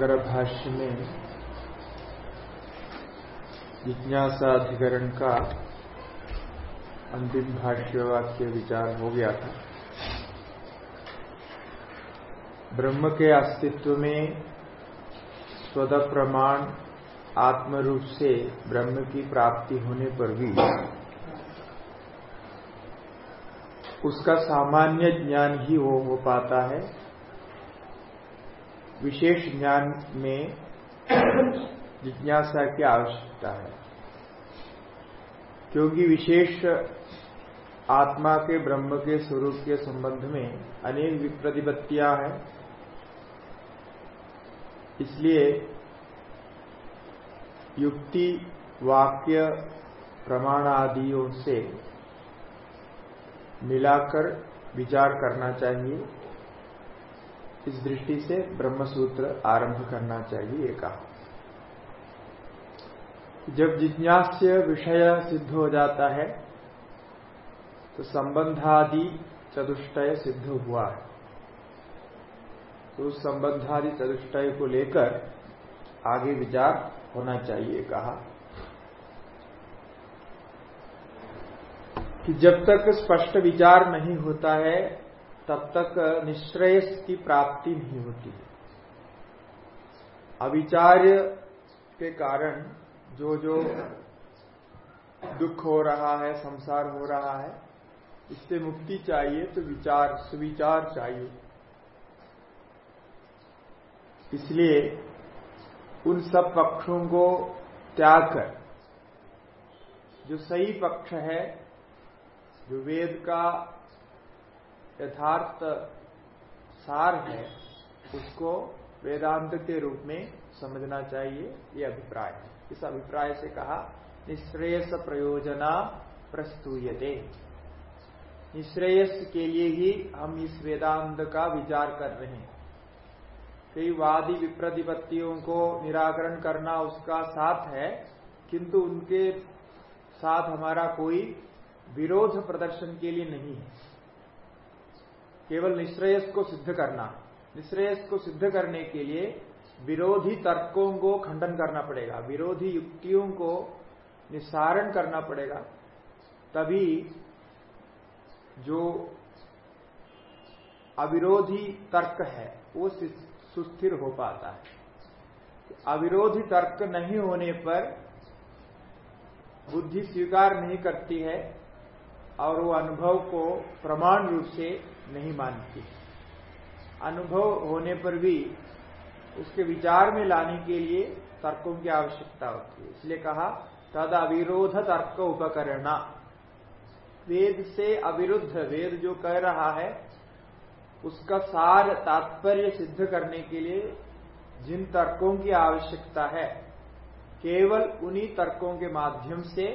ब्रह्मसूत्र भाष्य में जिज्ञासाधिकरण का अंतिम भाष्य वाक्य विचार हो गया था। ब्रह्म के अस्तित्व में स्वद प्रमाण आत्म रूप से ब्रह्म की प्राप्ति होने पर भी उसका सामान्य ज्ञान ही वो हो पाता है। विशेष ज्ञान में जिज्ञासा की आवश्यकता है। क्योंकि विशेष आत्मा के ब्रह्म के स्वरूप के संबंध में अनेक प्रतिपत्तियाँ हैं। इसलिए युक्ति, वाक्य, प्रमाण आदियों से मिलाकर विचार करना चाहिए। इस दृष्टि से ब्रह्मसूत्र आरंभ करना चाहिए कहा जब जिज्ञास्य विषय सिद्ध हो जाता है तो संबंधादि चतुष्टय सिद्ध हुआ है। तो उस संबंधादि चतुष्टय को लेकर आगे विचार होना चाहिए कहा कि जब तक स्पष्ट विचार नहीं होता है तब तक निश्रेयस की प्राप्ति नहीं होती। अविचार्य के कारण जो जो दुख हो रहा है, संसार हो रहा है, इससे मुक्ति चाहिए तो विचार, सुविचार चाहिए। इसलिए उन सब पक्षों को त्याग कर, जो सही पक्ष है, जो वेद का यथार्थ सार है, उसको वेदांत के रूप में समझना चाहिए, ये अभिप्राय है। इस अभिप्राय से कहा, निश्रेयस प्रयोजना प्रस्तुयते। निश्रेयस के लिए ही हम इस वेदांत का विचार कर रहे हैं। कई वादी विप्रतिपत्तियों को निराकरण करना उसका साथ है, किंतु उनके साथ हमारा कोई विरोध प्रदर्शन के लिए नहीं है। केवल निश्रेयस को सिद्ध करना। निश्रेयस को सिद्ध करने के लिए विरोधी तर्कों को खंडन करना पड़ेगा। विरोधी युक्तियों को निस्सारण करना पड़ेगा। तभी जो अविरोधी तर्क है, वो सुस्थिर हो पाता है। अविरोधी तर्क नहीं होने पर बुद्धि स्वीकार नहीं करती है और वो अनुभव को प्रमाण रूप से नहीं मानती। अनुभव होने पर भी उसके विचार में लाने के लिए तर्कों की आवश्यकता होती है। इसलिए कहा, तद अविरोध तर्क उपकरणा। वेद से अविरुद्ध, वेद जो कह रहा है, उसका सार तात्पर्य सिद्ध करने के लिए जिन तर्कों की आवश्यकता है, केवल उन्हीं तर्कों के माध्यम से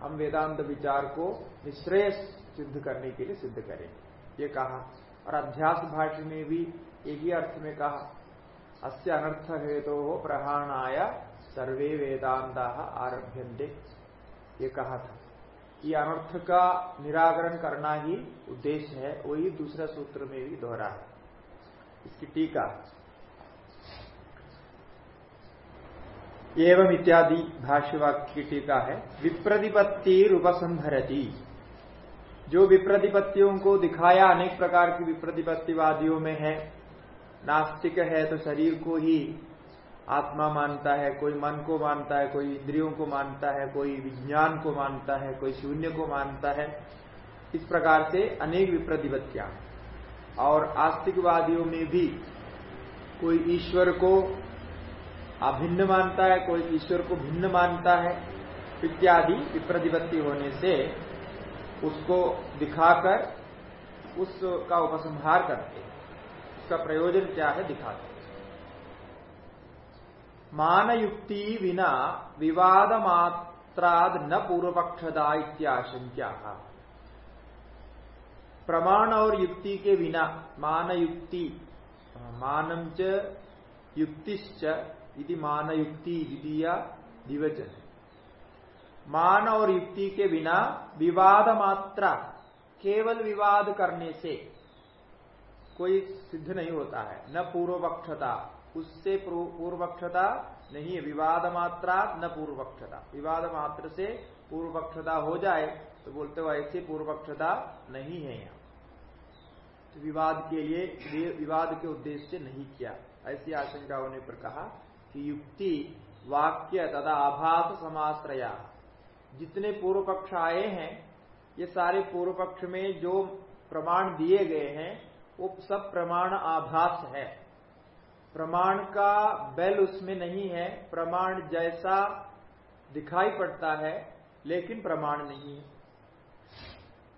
हम वेदांत विचार को निश्रेय सिद्ध करने के लिए सिद्ध करें ये कहा। और अध्यास भाष्य में भी एक ही अर्थ में कहा। अस्य अनर्थ हेतु हो प्रहाणाय सर्वे वेदांता आरभ्यंते ये कहा था। ये अनर्थ का निराकरण करना ही उद्देश्य है, वही दूसरे सूत्र में भी दोहरा है। इसकी टीका। एवं इत्यादि भाष्यवाक्य की टीका है। विप्रतिपत्ति उपसंहरती जो विप्रतिपत्तियों को दिखाया अनेक प्रकार की विप्रतिपत्तिवादियों में है, नास्तिक है तो शरीर को ही आत्मा मानता है, कोई मन को मानता है, कोई इंद्रियों को मानता है, कोई विज्ञान को मानता है, कोई शून्य को मानता है। इस प्रकार से अनेक विप्रतिपत्तियाँ और आस्तिकवादियों में भी कोई ईश्वर को अभिन्न मानता है, कोई ईश्वर को भिन्न मानता है, इत्यादि विप्रतिपत्ति होने से उसको दिखाकर, उसका उपसंहार करते उसका प्रयोजन क्या है दिखाते मान युक्ति विना विवाद मात्राद न पूर्व पक्षदा इत्याशंक्या। प्रमाण और युक्ति के बिना मान युक्ति मानम च युक्तिश्च इति मान युक्ति द्वितीय दिवचन मान और युक्ति के बिना विवाद मात्रा केवल विवाद करने से कोई सिद्ध नहीं होता है। न पूर्व पक्षता उससे पूर्व पक्षता नहीं है। विवाद मात्रा न पूर्व पक्षता विवाद मात्र से पूर्व पक्षता हो जाए तो बोलते हो ऐसे पूर्व पक्षता नहीं है यहाँ। तो विवाद के लिए, विवाद के उद्देश्य से नहीं किया। ऐसी आशंका होने पर कहा कि युक्ति वाक्य तथा आभास समाश्रया जितने पूर्व पक्ष आए हैं, ये सारे पूर्व पक्ष में जो प्रमाण दिए गए हैं, वो सब प्रमाण आभास है। प्रमाण का बैल उसमें नहीं है, प्रमाण जैसा दिखाई पड़ता है, लेकिन प्रमाण नहीं है।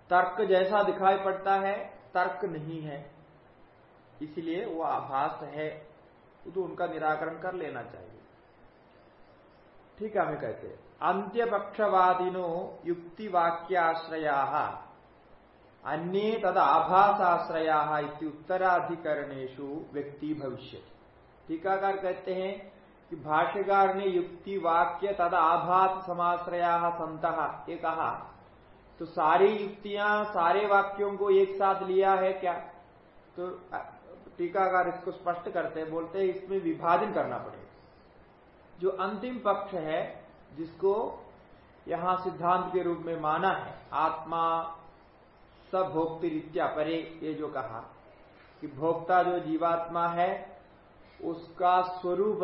तर्क जैसा दिखाई पड़ता है, तर्क नहीं है। इसलिए वो आभास है। तो उनका निराकरण कर लेना चाहिए। ठीक है, हमें कहते हैं। अंत्य पक्षवादिनो युक्ति वाक्याश्रया अन्य तद आभासाश्रया उत्तराधिकरणेशु व्यक्ति भविष्य टीकाकार कहते हैं कि भाष्यकार ने युक्ति वाक्य तद आभास समाश्रया संत ये कहा तो सारी युक्तियाँ, सारे वाक्यों को एक साथ लिया है क्या? तो टीकाकार इसको स्पष्ट करते बोलते इसमें विभाजन करना पड़ेगा। जो अंतिम पक्ष है जिसको यहाँ सिद्धांत के रूप में माना है। आत्मा सब भोक्तिरित्या परे, ये जो कहा कि भोक्ता जो जीवात्मा है, उसका स्वरूप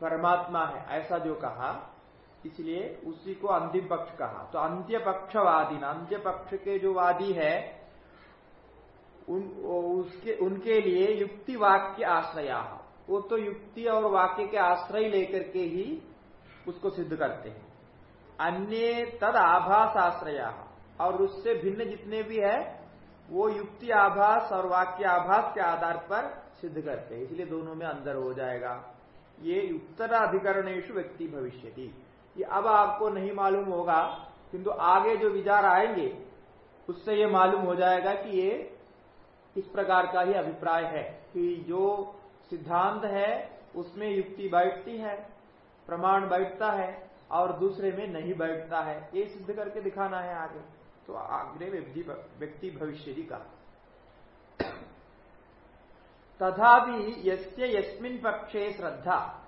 परमात्मा है, ऐसा जो कहा, इसलिए उसी को अंतिम पक्ष कहा। तो अंत्य पक्षवादी अंत्य पक्ष के जो वादी है, उन उसके, उनके लिए युक्ति वाक्य आश्रया वो तो युक्ति और वाक्य के आश्रय लेकर के ही उसको सिद्ध करते हैं। अन्य तद आभास आश्रया और उससे भिन्न जितने भी है, वो युक्ति आभास और वाक्य आभास के आधार पर सिद्ध करते हैं। इसलिए दोनों में अंदर हो जाएगा। ये उत्तराधिकरणेशु व्यक्ति भविष्य ये अब आपको नहीं मालूम होगा, किंतु आगे जो विचार आएँगे, उससे ये मालूम हो जाएगा कि ये इस प्रकार का ही अभिप्राय है कि जो सिद्धांत है, उसमें युक्ति बैठती है। प्रमाण बैठता है और दूसरे में नहीं बैठता है। ये सिद्ध करके दिखाना है आगे। तो आग्रे व्यक्ति भविष्य ही का। तथापि यस्य यस्मिन् पक्षे श्रद्धा,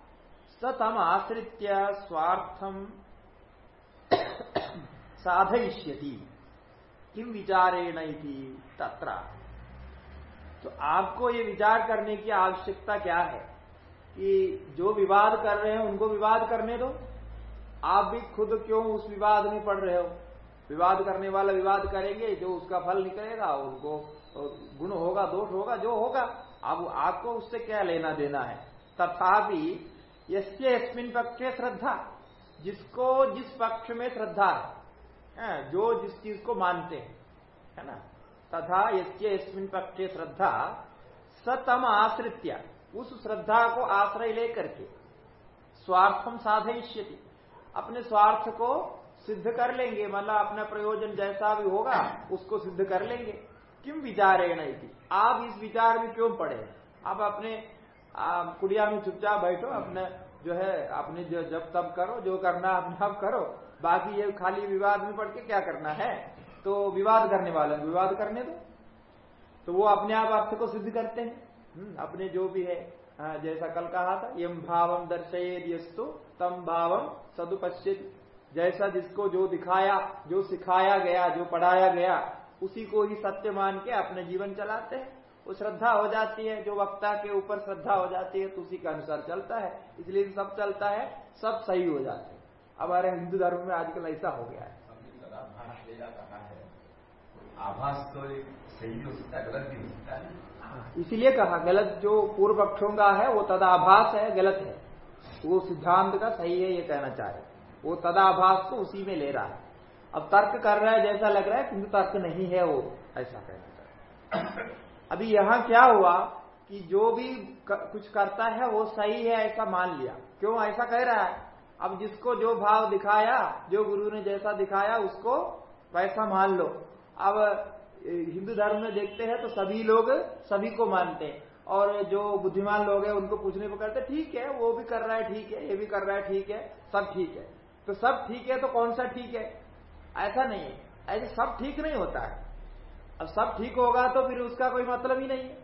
स तम आश्रित्य स्वार्थम साधयिष्यति। किम विचारेण तत्र। तो आपको ये विचार करने की आवश्यकता क्या है? कि जो विवाद कर रहे हैं, उनको विवाद करने दो। आप भी खुद क्यों उस विवाद में पड़ रहे हो? विवाद करने वाला विवाद करेंगे, जो उसका फल निकलेगा, उनको गुण होगा, दोष होगा, जो होगा, अब आपको उससे क्या लेना देना है? तथापि, यस्य यस्मिन पक्षे श्रद्धा। जिसको जिस पक्ष में श्रद्धा है जो जिस चीज़ को मानते हैं, है ना? तथा यस्य यस्मिन पक्षे श्रद्धा सतम आश्रित्य उस श्रद्धा को आश्रय लेकर के स्वार्थम साधयिष्यति। अपने स्वार्थ को सिद्ध कर लेंगे मतलब अपना प्रयोजन जैसा भी होगा, उसको सिद्ध कर लेंगे। किम विचारेण आप इस विचार में क्यों पड़े आप अपने कुड़िया में चुपचाप बैठो, अपने जो है, अपने जो, जब तब करो, जो करना अपने आप करो। बाकी ये खाली विवाद में पड़ के क्या करना है? तो विवाद करने वाले विवाद करने दो। तो वो अपने आप अर्थ को सिद्ध करते हैं। अपने जो भी है हाँ, जैसा कल कहा था यम भावम दर्शयस्तु तम भावम सदुपश्चित। जैसा जिसको जो दिखाया जो सिखाया गया जो पढ़ाया गया उसी को ही सत्य मान के अपने जीवन चलाते हैं। वो श्रद्धा हो जाती है जो वक्ता के ऊपर श्रद्धा हो जाती है तो उसी के अनुसार चलता है। इसलिए सब चलता है सब सही हो जाते हैं। हमारे हिंदू धर्म में आजकल ऐसा हो गया है। आभास तो सही हो सकता है गलत भी हो सकता हाँ, इसीलिए कहा, गलत जो पूर्व पक्षों का है, वो तदाभास है, गलत है। वो सिद्धांत का सही है, ये कहना चाह रहे वो तदाभास को उसी में ले रहा है। अब तर्क कर रहा है, जैसा लग रहा है, किंतु तर्क नहीं है वो, ऐसा कहना चाह अभी यहाँ क्या हुआ कि जो भी कुछ करता है, वो सही है, ऐसा मान लिया। क्यों? ऐसा कह रहा है। अब जिसको जो भाव दिखाया, जो गुरु ने जैसा दिखाया, उसको वैसा मान लो। अब हिंदू धर्म में देखते हैं तो सभी लोग सभी को मानते हैं। और जो बुद्धिमान लोग हैं, उनको पूछने पर करते ठीक है, वो भी कर रहा है, ठीक है, ये भी कर रहा है, ठीक है, सब ठीक है। तो सब ठीक है तो कौन सा ठीक है? ऐसा नहीं है। ऐसे सब ठीक नहीं होता है। अब सब ठीक होगा तो फिर उसका कोई मतलब ही नहीं है।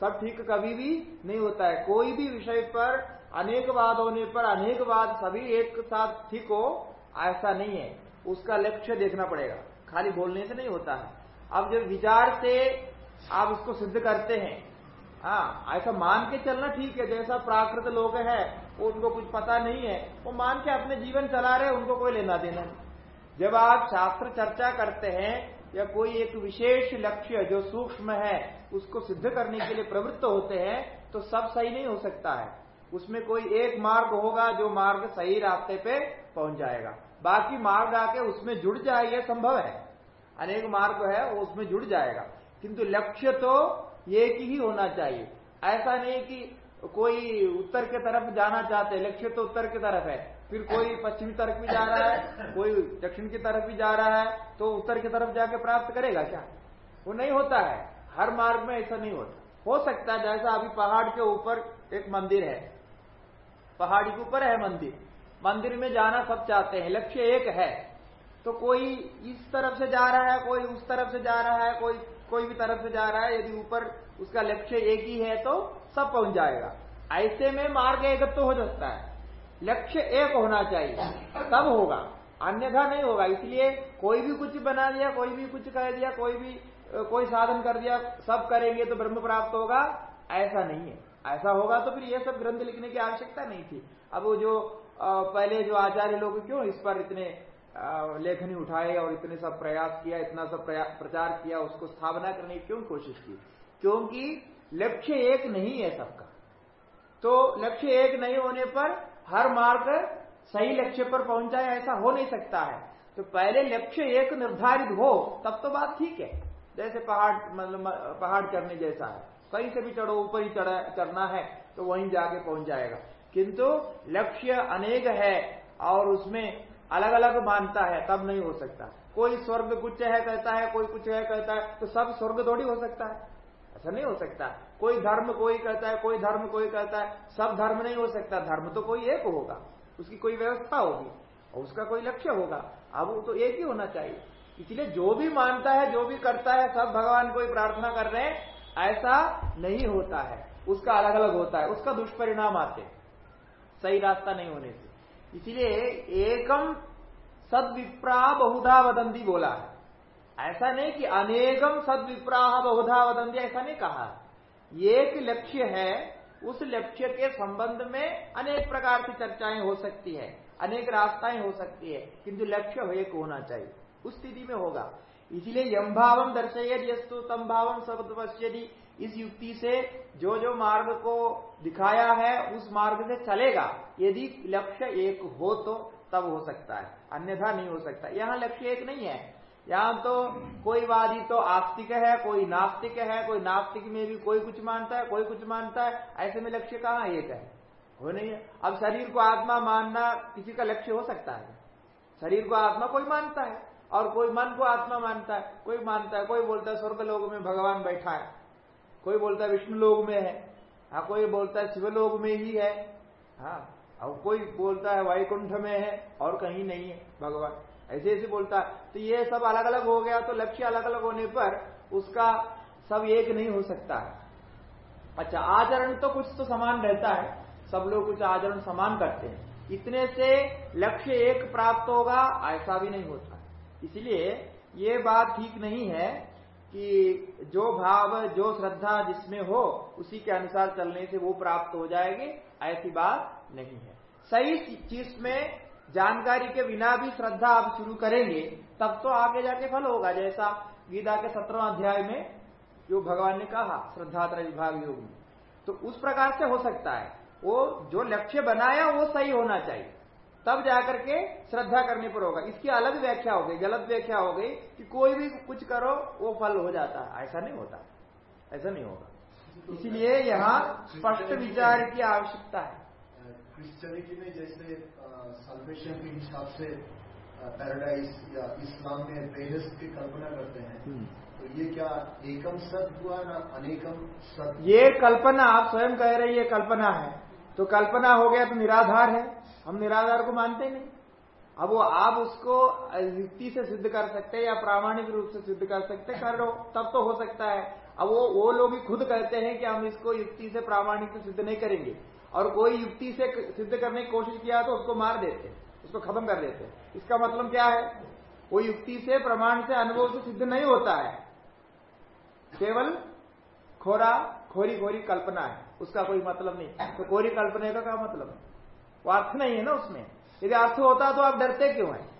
सब ठीक कभी भी नहीं होता है। कोई भी विषय पर अनेक बात होने पर अनेक बात सभी एक साथ ठीक हो, ऐसा नहीं है। उसका लक्ष्य देखना पड़ेगा। खाली बोलने से नहीं होता है। अब जब विचार से आप उसको सिद्ध करते हैं हाँ ऐसा मान के चलना ठीक है, जैसा प्राकृत लोग है, वो उनको कुछ पता नहीं है, वो मान के अपने जीवन चला रहे उनको कोई लेना देना नहीं। जब आप शास्त्र चर्चा करते हैं, या कोई एक विशेष लक्ष्य जो सूक्ष्म है, उसको सिद्ध करने के लिए प्रवृत्त होते हैं तो सब सही नहीं हो सकता है। उसमें कोई एक मार्ग होगा, जो मार्ग सही रास्ते पे पहुँच जाएगा। बाकी मार्ग आके उसमें जुड़ जाए, यह संभव है। अनेक मार्ग है, वो उसमें जुड़ जाएगा। किंतु लक्ष्य तो एक ही होना चाहिए। ऐसा नहीं कि कोई उत्तर के तरफ़ जाना चाहते, लक्ष्य तो उत्तर की तरफ़ है। फिर कोई पश्चिमी तरफ़ भी जा रहा है, कोई दक्षिण की तरफ़ भी जा रहा है तो उत्तर की तरफ़ जाके प्राप्त करेगा क्या? वो नहीं होता है। हर मार्ग में ऐसा नहीं होता। हो सकता है जैसा अभी पहाड़ के ऊपर एक मंदिर है। पहाड़ी के ऊपर है मंदिर। मंदिर में जाना सब चाहते हैं। लक्ष्य एक है। तो कोई इस तरफ़ से जा रहा है, कोई उस तरफ़ से जा रहा है, कोई कोई भी तरफ़ से जा रहा है, यदि ऊपर उसका लक्ष्य एक ही है तो सब पहुँच जाएगा। ऐसे में मार्ग एकत्व तो हो सकता है। लक्ष्य एक होना चाहिए, तब होगा। अन्यथा नहीं होगा। इसलिए कोई भी कुछ बना दिया, कोई भी कुछ कह दिया, कोई भी, कोई साधन कर दिया, सब करेंगे तो ब्रह्म प्राप्त होगा। ऐसा नहीं है। ऐसा होगा तो फिर ये सब ग्रंथ लिखने की आवश्यकता नहीं थी। अब वो जो पहले जो आचार्य लोग क्यों इस पर इतने लेखनी उठाए और इतने सब प्रयास किया, इतना सब प्रचार किया, उसको स्थापना करने की क्यों कोशिश की? क्योंकि लक्ष्य एक नहीं है सबका। तो लक्ष्य एक नहीं होने पर हर मार्ग सही लक्ष्य पर पहुँच जाए ऐसा हो नहीं सकता है। तो पहले लक्ष्य एक निर्धारित हो, तब तो बात ठीक है। जैसे पहाड़ मतलब पहाड़ चढ़ने जैसा है। कहीं से भी चढ़ो, ऊपर ही चढ़ना है तो वहीं जाके पहुँच जाएगा। किंतु लक्ष्य अनेक है और उसमें अलग अलग मानता है, तब नहीं हो सकता। कोई स्वर्ग कुछ है, कहता है, कोई कुछ है, कहता है तो सब स्वर्ग थोड़ी हो सकता है। ऐसा नहीं हो सकता। कोई धर्म कोई कहता है, कोई धर्म कोई कहता है, सब धर्म नहीं हो सकता। धर्म तो कोई एक होगा, उसकी कोई व्यवस्था होगी, और उसका कोई लक्ष्य होगा। अब तो एक ही होना चाहिए। इसलिए जो भी मानता है, जो भी करता है, सब भगवान को ही प्रार्थना कर रहे हैं, ऐसा नहीं होता है। उसका अलग अलग होता है, उसका दुष्परिणाम आते सही रास्ता नहीं होने से। इसलिए एकम सद विप्रा बहुधा वदंती बोला है। ऐसा नहीं कि अनेकम सद विप्रा बहुधा वदंती, ऐसा नहीं कहा। एक लक्ष्य है, उस लक्ष्य के संबंध में अनेक प्रकार की चर्चाएँ हो सकती है, अनेक रास्ताएँ हो सकती है, किंतु लक्ष्य एक होना चाहिए। उस स्थिति में होगा। इसलिए यम भावम दर्शयद यस्तु तम भावम सर्वपश्यदि इस युक्ति से जो जो मार्ग को दिखाया है, उस मार्ग से चलेगा। यदि लक्ष्य एक हो तो तब हो सकता है, अन्यथा नहीं हो सकता। यहाँ लक्ष्य एक नहीं है। यहाँ तो कोई वादी तो आस्तिक है, कोई नास्तिक है, कोई नास्तिक में भी कोई कुछ मानता है, कोई कुछ मानता है। ऐसे में लक्ष्य कहाँ एक है? हो नहीं है। अब शरीर को आत्मा मानना किसी का लक्ष्य हो सकता है। शरीर को आत्मा कोई मानता है और कोई मन को आत्मा मानता है। कोई मानता है, कोई बोलता है, स्वर्ग लोगों में भगवान बैठा है। कोई बोलता है विष्णु लोग में है हाँ कोई बोलता है शिवलोक में ही है हाँ और कोई बोलता है वैकुंठ में है और कहीं नहीं है, भगवान। ऐसे ऐसे बोलता है। तो ये सब अलग अलग हो गया तो लक्ष्य अलग अलग होने पर उसका सब एक नहीं हो सकता है। अच्छा आचरण तो कुछ तो समान रहता है, सब लोग कुछ आचरण समान करते हैं। इतने से लक्ष्य एक प्राप्त होगा, ऐसा भी नहीं होता। इसलिए ये बात ठीक नहीं है कि जो भाव, जो श्रद्धा जिसमें हो, उसी के अनुसार चलने से वो प्राप्त हो जाएगी, ऐसी बात नहीं है। सही चीज़ में जानकारी के बिना भी श्रद्धा आप शुरू करेंगे, तब तो आगे जाके फल होगा। जैसा गीता के सत्रह अध्याय में जो भगवान ने कहा श्रद्धात्र विभाग योग। में तो उस प्रकार से हो सकता है। वो जो लक्ष्य बनाया, वो सही होना चाहिए। तब जाकर के श्रद्धा करने पर होगा। इसकी अलग व्याख्या हो गई गलत व्याख्या हो गई कि कोई भी कुछ करो वो फल हो जाता है। ऐसा नहीं होता। ऐसा नहीं होगा। इसीलिए यहाँ स्पष्ट विचार की आवश्यकता है। क्रिश्चियनिटी में जैसे सल्वेशन के हिसाब से पैराडाइज या इस्लाम में बेहस की कल्पना करते हैं हम्म। तो ये क्या एकम सत हुआ ना अनेकम सत? ये कल्पना आप स्वयं कह रहे ये कल्पना है। तो कल्पना हो गया तो निराधार है। हम निराधार को मानते नहीं। अब वो आप उसको युक्ति से सिद्ध कर सकते हैं या प्रामाणिक रूप से सिद्ध कर सकते कर लो, तब तो हो सकता है। अब वो वो लोग ही खुद कहते हैं कि हम इसको युक्ति से प्रामाणिक से सिद्ध नहीं करेंगे। और कोई युक्ति से सिद्ध करने की कोशिश किया तो उसको मार देते उसको खत्म कर देते इसका मतलब क्या है? वो युक्ति से, प्रमाण से, अनुभव से सिद्ध नहीं होता है। केवल खोरा खोरी खोरी कल्पना है, उसका कोई मतलब नहीं। तो कोरी कल्पना का क्या मतलब है? वो अर्थ नहीं है ना उसमें। यदि अर्थ होता तो आप डरते क्यों हैं?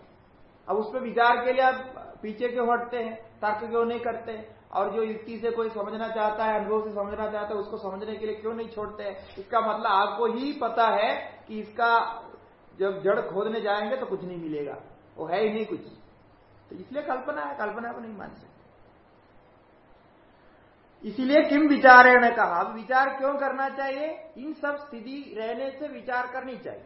अब उस पर विचार के लिए आप पीछे क्यों हटते हैं? तर्क क्यों नहीं करते? और जो युक्ति से कोई समझना चाहता है, अनुभव से समझना चाहता है, उसको समझने के लिए क्यों नहीं छोड़ते हैं? इसका मतलब आपको ही पता है कि इसका जब जड़ खोदने जाएँगे तो कुछ नहीं मिलेगा। वो है ही नहीं कुछ। तो इसलिए कल्पना है, कल्पना को नहीं मान सकते इसीलिए किम विचारेण कहा? अब विचार क्यों करना चाहिए? इन सब स्थिति रहने से विचार करनी चाहिए।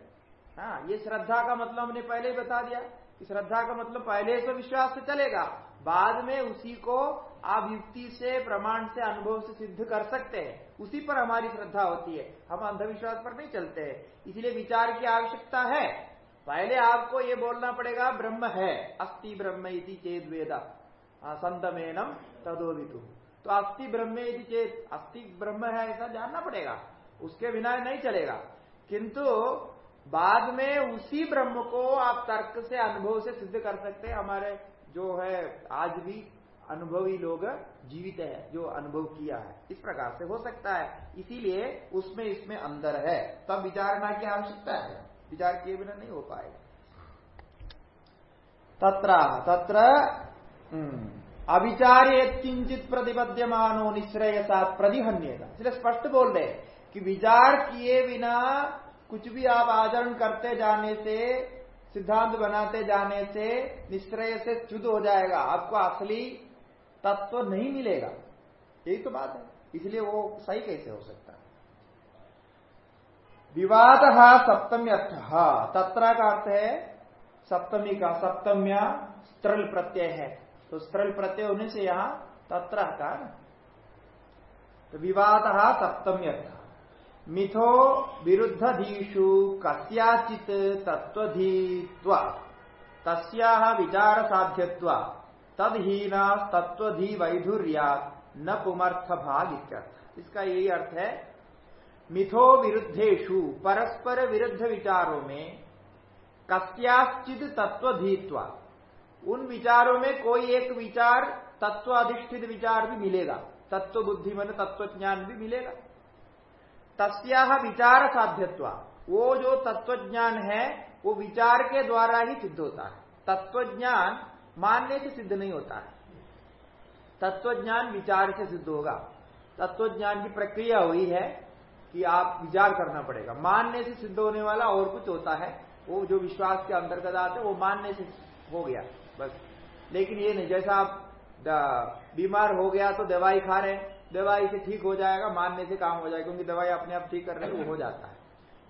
हाँ ये श्रद्धा का मतलब हमने पहले ही बता दिया कि श्रद्धा का मतलब पहले से विश्वास से चलेगा, बाद में उसी को आप युक्ति से, प्रमाण से, अनुभव से सिद्ध कर सकते हैं। उसी पर हमारी श्रद्धा होती है। हम अंधविश्वास पर नहीं चलते हैं। इसलिए विचार की आवश्यकता है। पहले आपको ये बोलना पड़ेगा, ब्रह्म है अस्थि ब्रह्म इति चेत वेदा संतमेनम तदोदितु। तो अस्थि ब्रह्म यदि चेत। अस्थि ब्रह्म है ऐसा जानना पड़ेगा। उसके बिना नहीं चलेगा। किंतु बाद में उसी ब्रह्म को आप तर्क से अनुभव से सिद्ध कर सकते हैं। हमारे जो है आज भी अनुभवी लोग जीवित है जो अनुभव किया है। इस प्रकार से हो सकता है। इसीलिए उसमें इसमें अंदर है। तब विचारणा की आवश्यकता है। विचार किए बिना नहीं हो पाएगा। तत्र तत्र हम्म, अविचार्य किंचित प्रतिपद्यमानो निश्रयसा प्रतिहन्यता। इसलिए स्पष्ट बोल रहे कि विचार किए बिना कुछ भी आप आचरण करते जाने से, सिद्धांत बनाते जाने से निश्चय से च्युत हो जाएगा। आपको असली तत्व तो नहीं मिलेगा। यही तो बात है। इसलिए वो सही कैसे हो सकता है? विवाद सप्तमी अर्थ तत्रा का अर्थ है सप्तमी का सप्तम्या स्त्रल प्रत्यय है। तो सरल प्रत्यय होने से यहाँ तत्र का तो विवाद सप्तम्य मिथो विरुद्ध धीषु कस्याचित तत्वधीत्वा तस्या विचार साध्यत्व तदहीना तत्वधी वैधुर्या न पुमर्थ भाग इसका यही अर्थ है, मिथो विरुद्धेशु परस्पर विरुद्ध विचारों में कस्याश्चित तत्वधीत्वा उन विचारों में कोई एक विचार तत्व अधिष्ठित विचार भी मिलेगा। तत्व बुद्धि मन तत्व ज्ञान भी मिलेगा। तस्या विचार साध्यत्व, वो जो तत्व ज्ञान है, वो विचार के द्वारा ही सिद्ध होता है। तत्व ज्ञान मानने से सिद्ध नहीं होता है। तत्व ज्ञान विचार से सिद्ध होगा। तत्व ज्ञान की प्रक्रिया हुई है कि आप विचार करना पड़ेगा। मानने से सिद्ध होने वाला और कुछ होता है, वो जो विश्वास के अंतर्गत आते वो मानने से हो गया। बस। लेकिन ये नहीं, जैसा आप बीमार हो गया तो दवाई खा रहे हैं, दवाई से ठीक हो जाएगा, मानने से काम हो जाएगा, क्योंकि दवाई अपने आप ठीक कर रहे वो हो जाता है।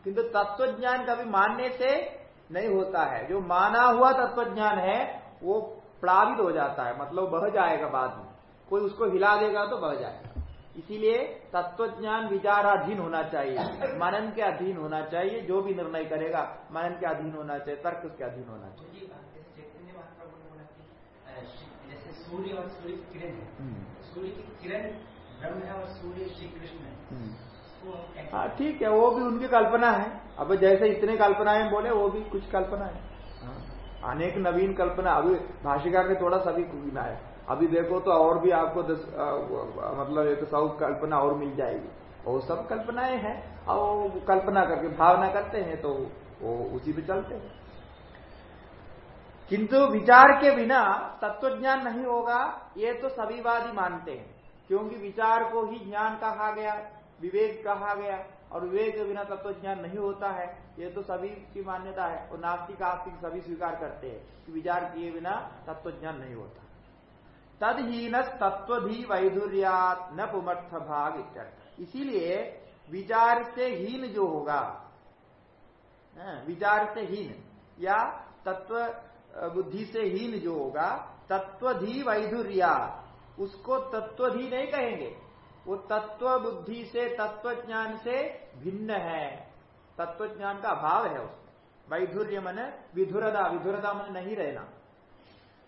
किंतु तत्व ज्ञान कभी मानने से नहीं होता है। जो माना हुआ तत्व ज्ञान है, वो प्लावित हो जाता है मतलब बह जाएगा बाद में। कोई उसको हिला देगा तो बह जाएगा। इसीलिए तत्व ज्ञान विचाराधीन होना चाहिए, मनन के अधीन होना चाहिए, जो भी निर्णय करेगा, मनन के अधीन होना चाहिए, तर्क के अधीन होना चाहिए। जैसे सूर्य और सूर्य किरण है। हम्म। सूर्य की किरण ब्रह्म है और सूर्य श्री कृष्ण है। हम्म। हाँ ठीक है वो भी उनकी कल्पना है। अब जैसे इतने कल्पनाएँ बोले वो भी कुछ कल्पना है। हाँ। अनेक नवीन कल्पना। अभी भाषिकार ने थोड़ा सभी गिना है अभी देखो तो और भी आपको दस आ, मतलब एक सौ कल्पना और मिल जाएगी। वो सब कल्पनाएँ हैं। और कल्पना करके भावना करते हैं तो वो उसी पे चलते हैं। किंतु विचार के बिना तत्वज्ञान नहीं होगा ये तो सभी वादी मानते हैं। क्योंकि विचार को ही ज्ञान कहा गया विवेक कहा गया और विवेक के बिना तत्व ज्ञान नहीं होता है ये तो सभी की मान्यता है और नास्तिक आस्तिक सभी स्वीकार करते हैं कि विचार किए बिना तत्व ज्ञान नहीं होता। तदहीन तत्वधी वैधुर्यात न पुमर्थ भाग इसीलिए विचार से हीन जो होगा हाँ, विचार से हीन या तत्व बुद्धि से हीन जो होगा, तत्वधी वैधुर्या, उसको तत्वधी नहीं कहेंगे। वो तत्व बुद्धि से, तत्व ज्ञान से भिन्न है। तत्व ज्ञान का अभाव है उसमें। वैधुर्य मन विधुरदा विधुरदा मन नहीं रहना।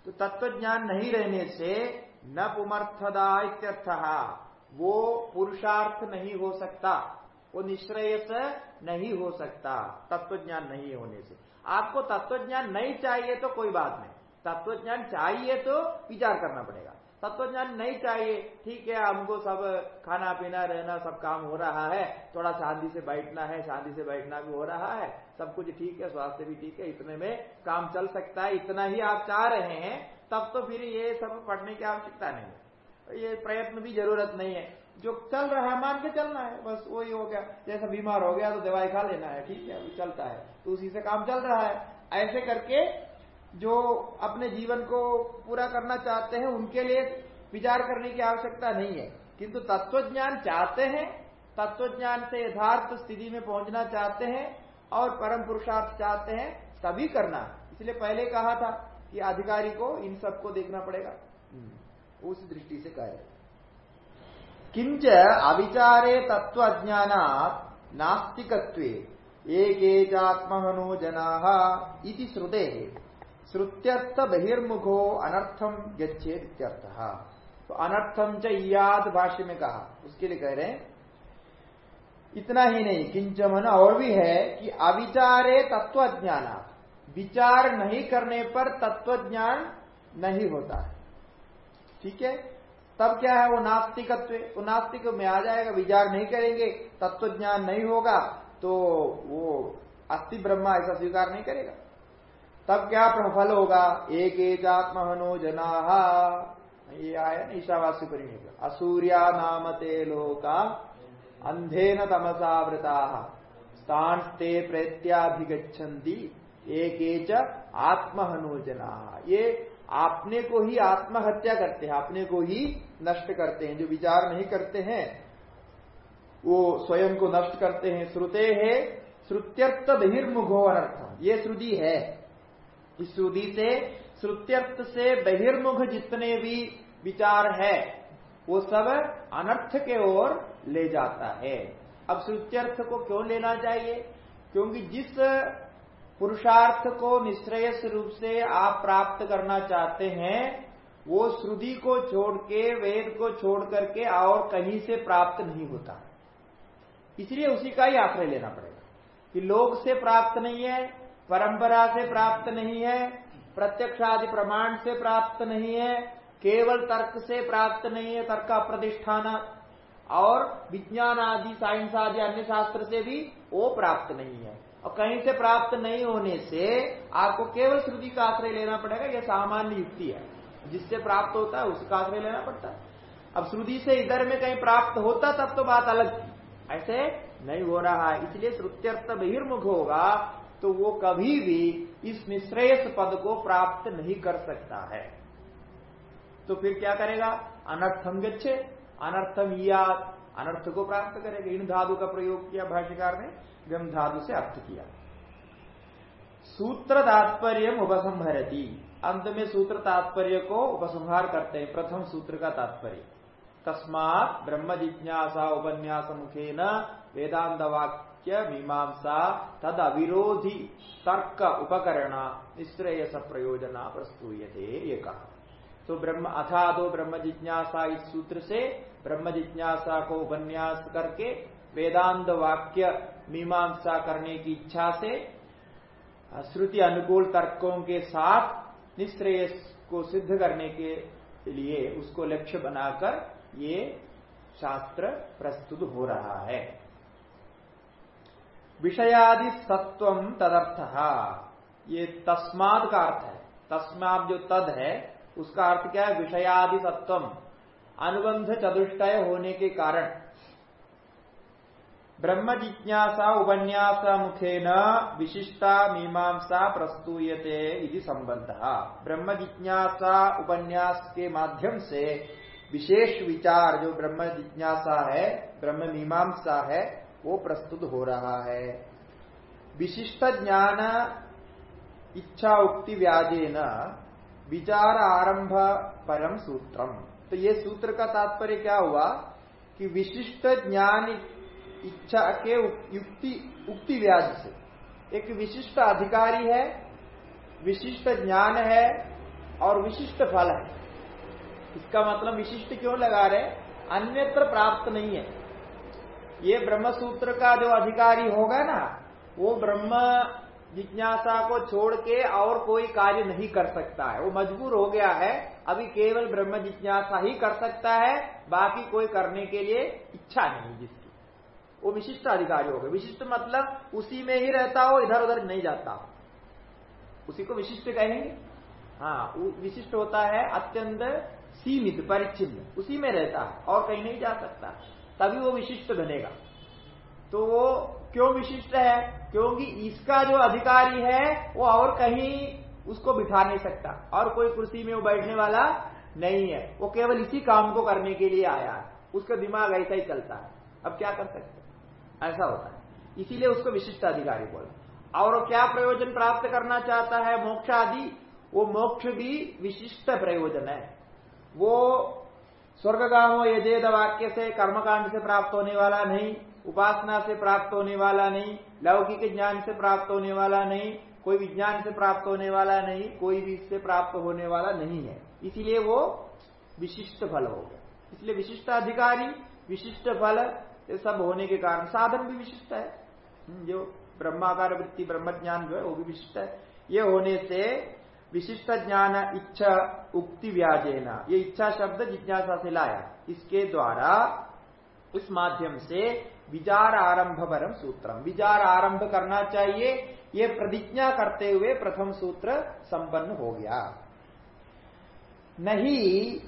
तो तत्व ज्ञान नहीं रहने से न पुमर्थदा इत्यर्थ। वो पुरुषार्थ नहीं हो सकता। वो निश्रेयस नहीं हो सकता। तत्व ज्ञान नहीं होने से। आपको तत्व ज्ञान नहीं चाहिए तो कोई बात नहीं। तत्व ज्ञान चाहिए तो विचार करना पड़ेगा। तत्व ज्ञान नहीं चाहिए, ठीक है, हमको सब खाना पीना रहना सब काम हो रहा है, थोड़ा शांति से बैठना है, शांति से बैठना भी हो रहा है, सब कुछ ठीक है, स्वास्थ्य भी ठीक है, इतने में काम चल सकता है, इतना ही आप चाह रहे हैं, तब तो फिर ये सब पढ़ने की आवश्यकता नहीं है। ये प्रयत्न भी ज़रूरत नहीं है। जो चल रहा है, मान के चलना है, बस वही हो गया। जैसा बीमार हो गया तो दवाई खा लेना है, ठीक है चलता है। तो उसी से काम चल रहा है। ऐसे करके जो अपने जीवन को पूरा करना चाहते हैं उनके लिए विचार करने की आवश्यकता नहीं है। किंतु तत्वज्ञान चाहते हैं तत्वज्ञान से यथार्थ स्थिति में पहुँचना चाहते हैं और परम पुरुषार्थ चाहते हैं तभी करना। इसलिए पहले कहा था कि अधिकारी को इन सबको देखना पड़ेगा। हम्म। उस दृष्टि से कह रहे किंच अविचारे तत्व अज्ञान नास्तिकत्व। एक जना इति श्रुते। श्रुत्यर्थ बहिर्मुखो अनर्थम गच्छेद तो अनर्थम च याद भाष्य में कहा उसके लिए कह रहे हैं, इतना ही नहीं किंच मन और भी है कि अविचारे तत्व अज्ञान विचार नहीं करने पर तत्व ज्ञान नहीं होता है। ठीक है? तब क्या है? वो नास्तिकत्व, वो नास्तिक में आ जाएगा, विचार नहीं करेंगे तत्व ज्ञान नहीं होगा। तो वो अस्थि ब्रह्मा ऐसा स्वीकार नहीं करेगा। तब क्या फल होगा? एक एकात्महनो जना। ये आया ना ईशावास्य परिणय असूर्या नामते लोका अंधेन तमसावृता स्थानते प्रेत्याभिगछन्ति एक आत्महनो आत्महनोजना ये आपने को ही आत्महत्या करते हैं अपने को ही नष्ट करते हैं, जो विचार नहीं करते हैं वो स्वयं को नष्ट करते हैं। श्रुते है श्रुत्यर्थ बहिर्मुखो अनर्थ ये श्रुति है। इस श्रुति से, श्रुत्यर्थ से बहिर्मुख जितने भी विचार है, वो सब अनर्थ के ओर ले जाता है। अब श्रुत्यर्थ को क्यों लेना चाहिए? क्योंकि जिस पुरुषार्थ को निश्रेयस रूप से आप प्राप्त करना चाहते हैं, वो श्रुति को छोड़ के, वेद को छोड़ करके और कहीं से प्राप्त नहीं होता। इसलिए उसी का ही आश्रय लेना पड़ेगा। कि लोग से प्राप्त नहीं है, परंपरा से प्राप्त नहीं है, प्रत्यक्ष आदि प्रमाण से प्राप्त नहीं है, केवल तर्क से प्राप्त नहीं है, तर्क प्रतिष्ठान और विज्ञान आदि, साइंस आदि, अन्य शास्त्र से भी वो प्राप्त नहीं है। और कहीं से प्राप्त नहीं होने से आपको केवल श्रुति का आश्रय लेना पड़ेगा, यह सामान्य युक्ति है। जिससे प्राप्त होता है उसका आश्रय लेना पड़ता है। अब श्रुति से इधर में कहीं प्राप्त होता तब तो बात अलग थी। ऐसे नहीं हो रहा है। इसलिए श्रुत्यर्थ बहिर्मुख होगा तो वो कभी भी इस निश्रेयस पद को प्राप्त नहीं कर सकता है। तो फिर क्या करेगा? अनर्थम गच्छे। अनर्थम याद अनर्थ को प्राप्त करेगा। इन धातु का प्रयोग किया भाष्यकार ने गम धातु से अर्थ किया। सूत्र तात्पर्य उपसंहरती। अंत में सूत्र तात्पर्य को उपसंहार करते हैं। प्रथम सूत्र का तात्पर्य। तस्मात ब्रह्म जिज्ञासा उपन्यास मुखे न वेदांत वाक्य मीमांसा तद अविरोधी तर्क उपकरण निश्रेयस प्रयोजना प्रस्तुयते ये कहा तो ब्रह्म अथा दो ब्रह्म जिज्ञासा इस सूत्र से ब्रह्म जिज्ञासा को उपन्यास करके वेदांत वाक्य मीमांसा करने की इच्छा से श्रुति अनुकूल तर्कों के साथ निश्रेयस को सिद्ध करने के लिए उसको लक्ष्य बनाकर ये शास्त्र प्रस्तुत हो रहा है। विषयादि सत्व तदर्थ। ये तस्माद का अर्थ है। तस्माद जो तद है, उसका अर्थ क्या है? विषयादि सत्वम अनुबंध चतुष्टय होने के कारण। ब्रह्म जिज्ञासा उपन्यास मुखेन विशिष्टा मीमांसा प्रस्तुयते इति संबंध। ब्रह्म जिज्ञासा उपन्यास के माध्यम से विशेष विचार जो ब्रह्म जिज्ञासा है, ब्रह्म मीमांसा है, वो प्रस्तुत हो रहा है। विशिष्ट ज्ञान इच्छा उक्ति व्याजे न विचार आरंभ परम सूत्रम। तो ये सूत्र का तात्पर्य क्या हुआ? कि विशिष्ट ज्ञान इच्छा के युक्ति, उक्ति व्याज से। एक विशिष्ट अधिकारी है, विशिष्ट ज्ञान है और विशिष्ट फल है। इसका मतलब विशिष्ट क्यों लगा रहे अन्यत्र प्राप्त नहीं है। ये ब्रह्म सूत्र का जो अधिकारी होगा ना, वो ब्रह्म जिज्ञासा को छोड़ के और कोई कार्य नहीं कर सकता है। वो मजबूर हो गया है, अभी केवल ब्रह्म जिज्ञासा ही कर सकता है, बाकी कोई करने के लिए इच्छा नहीं जिसकी। वो विशिष्ट अधिकारी हो गए। विशिष्ट मतलब उसी में ही रहता हो इधर उधर नहीं जाता हो। उसी को विशिष्ट कहेंगे? हाँ विशिष्ट होता है अत्यंत सीमित परिचिन्न उसी में रहता है और कहीं नहीं जा सकता, तभी वो विशिष्ट बनेगा। तो वो क्यों विशिष्ट है? क्योंकि इसका जो अधिकारी है, वो और कहीं उसको बिठा नहीं सकता और कोई कुर्सी में वो बैठने वाला नहीं है। वो केवल इसी काम को करने के लिए आया है। उसका दिमाग ऐसा ही चलता है। अब क्या कर सकते ऐसा होता है। इसीलिए उसको विशिष्ट अधिकारी बोला और क्या प्रयोजन प्राप्त करना चाहता है? मोक्ष आदि। वो मोक्ष भी विशिष्ट प्रयोजन है। वो स्वर्गामो यजेद वाक्य से कर्मकांड से प्राप्त होने वाला नहीं, उपासना से प्राप्त होने वाला नहीं, लौकिक ज्ञान से प्राप्त होने वाला नहीं, कोई विज्ञान से प्राप्त होने वाला नहीं, कोई भी इससे प्राप्त होने वाला नहीं है। इसीलिए वो विशिष्ट फल हो गया। इसलिए विशिष्ट अधिकारी, विशिष्ट फल, ये सब होने के कारण साधन भी विशिष्ट है। जो ब्रह्माकार वृत्ति ब्रह्म ज्ञान जो है, वो भी विशिष्ट है। ये होने से विशिष्ट ज्ञान इच्छा उक्ति व्याजेना। ये इच्छा शब्द जिज्ञासा से लाया। इसके द्वारा इस माध्यम से विचार आरंभ परम सूत्रम। विचार आरंभ करना चाहिए। ये प्रतिज्ञा करते हुए प्रथम सूत्र संपन्न हो गया। नहीं,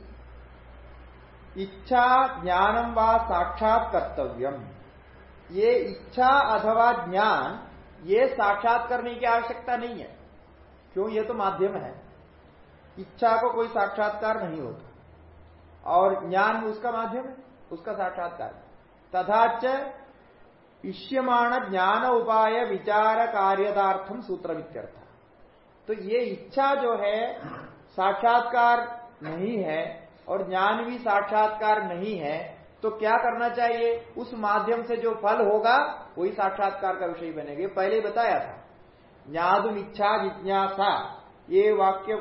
इच्छा ज्ञानम व साक्षात कर्तव्यम ये इच्छा अथवा ज्ञान, ये साक्षात करने की आवश्यकता नहीं है। क्यों? ये तो माध्यम है। इच्छा को कोई साक्षात्कार नहीं होता। और ज्ञान उसका माध्यम है, उसका साक्षात्कार। तथाच इष्यमाण ज्ञान उपाय विचार कार्यदार्थम सूत्र वित्यर्थ तो ये इच्छा जो है, साक्षात्कार नहीं है और ज्ञान भी साक्षात्कार नहीं है तो क्या करना चाहिए? उस माध्यम से जो फल होगा, वही साक्षात्कार का विषय बनेगा। पहले बताया था। ज्ञादुम जिज्ञासा। ये वाक्य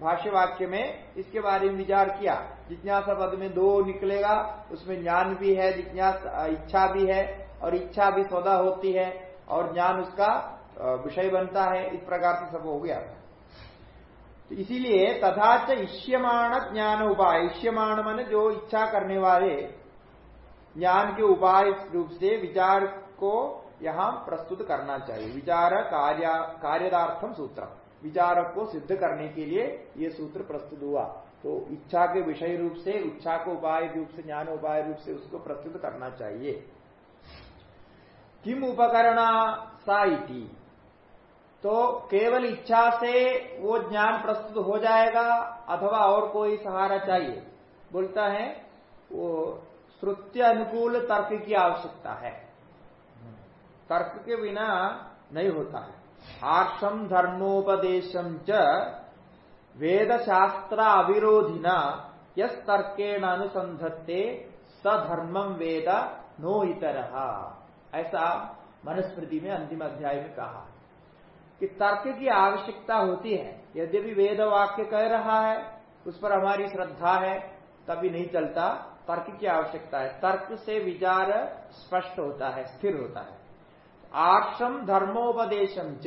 भाष्य वाक्य में इसके बारे में विचार किया। जिज्ञासा पद में दो निकलेगा, उसमें ज्ञान भी है, जिज्ञासा, इच्छा भी है, और इच्छा भी सौदा होती है, और ज्ञान उसका विषय बनता है, इस प्रकार से सब हो गया। तो इसीलिए तथा इष्यमाण ज्ञान उपाय। इष्यमाण मन जो इच्छा करने वाले, ज्ञान के उपाय रूप से विचार को यहाँ प्रस्तुत करना चाहिए। विचार कार्य, कार्यदार्थम सूत्र विचार को सिद्ध करने के लिए ये सूत्र प्रस्तुत हुआ। तो इच्छा के विषय रूप से, इच्छा को उपाय रूप से, ज्ञान उपाय रूप से उसको प्रस्तुत करना चाहिए। किम उपकरण सा तो केवल इच्छा से वो ज्ञान प्रस्तुत हो जाएगा अथवा और कोई सहारा चाहिए। बोलता है, वो श्रुत्य अनुकूल तर्क की आवश्यकता है। तर्क के बिना नहीं होता है। आर्षम धर्मोपदेशम च वेद शास्त्र अविरोधिना यस तर्केण अनुसंधत्ते सधर्मम वेद नो इतर। ऐसा मनुस्मृति में अंतिम अध्याय में कहा कि तर्क की आवश्यकता होती है। यद्यपि वेद वाक्य कह रहा है, उस पर हमारी श्रद्धा है, तभी नहीं चलता। तर्क की आवश्यकता है। तर्क से विचार स्पष्ट होता है, स्थिर होता है। आक्षम धर्मोपदेशम च।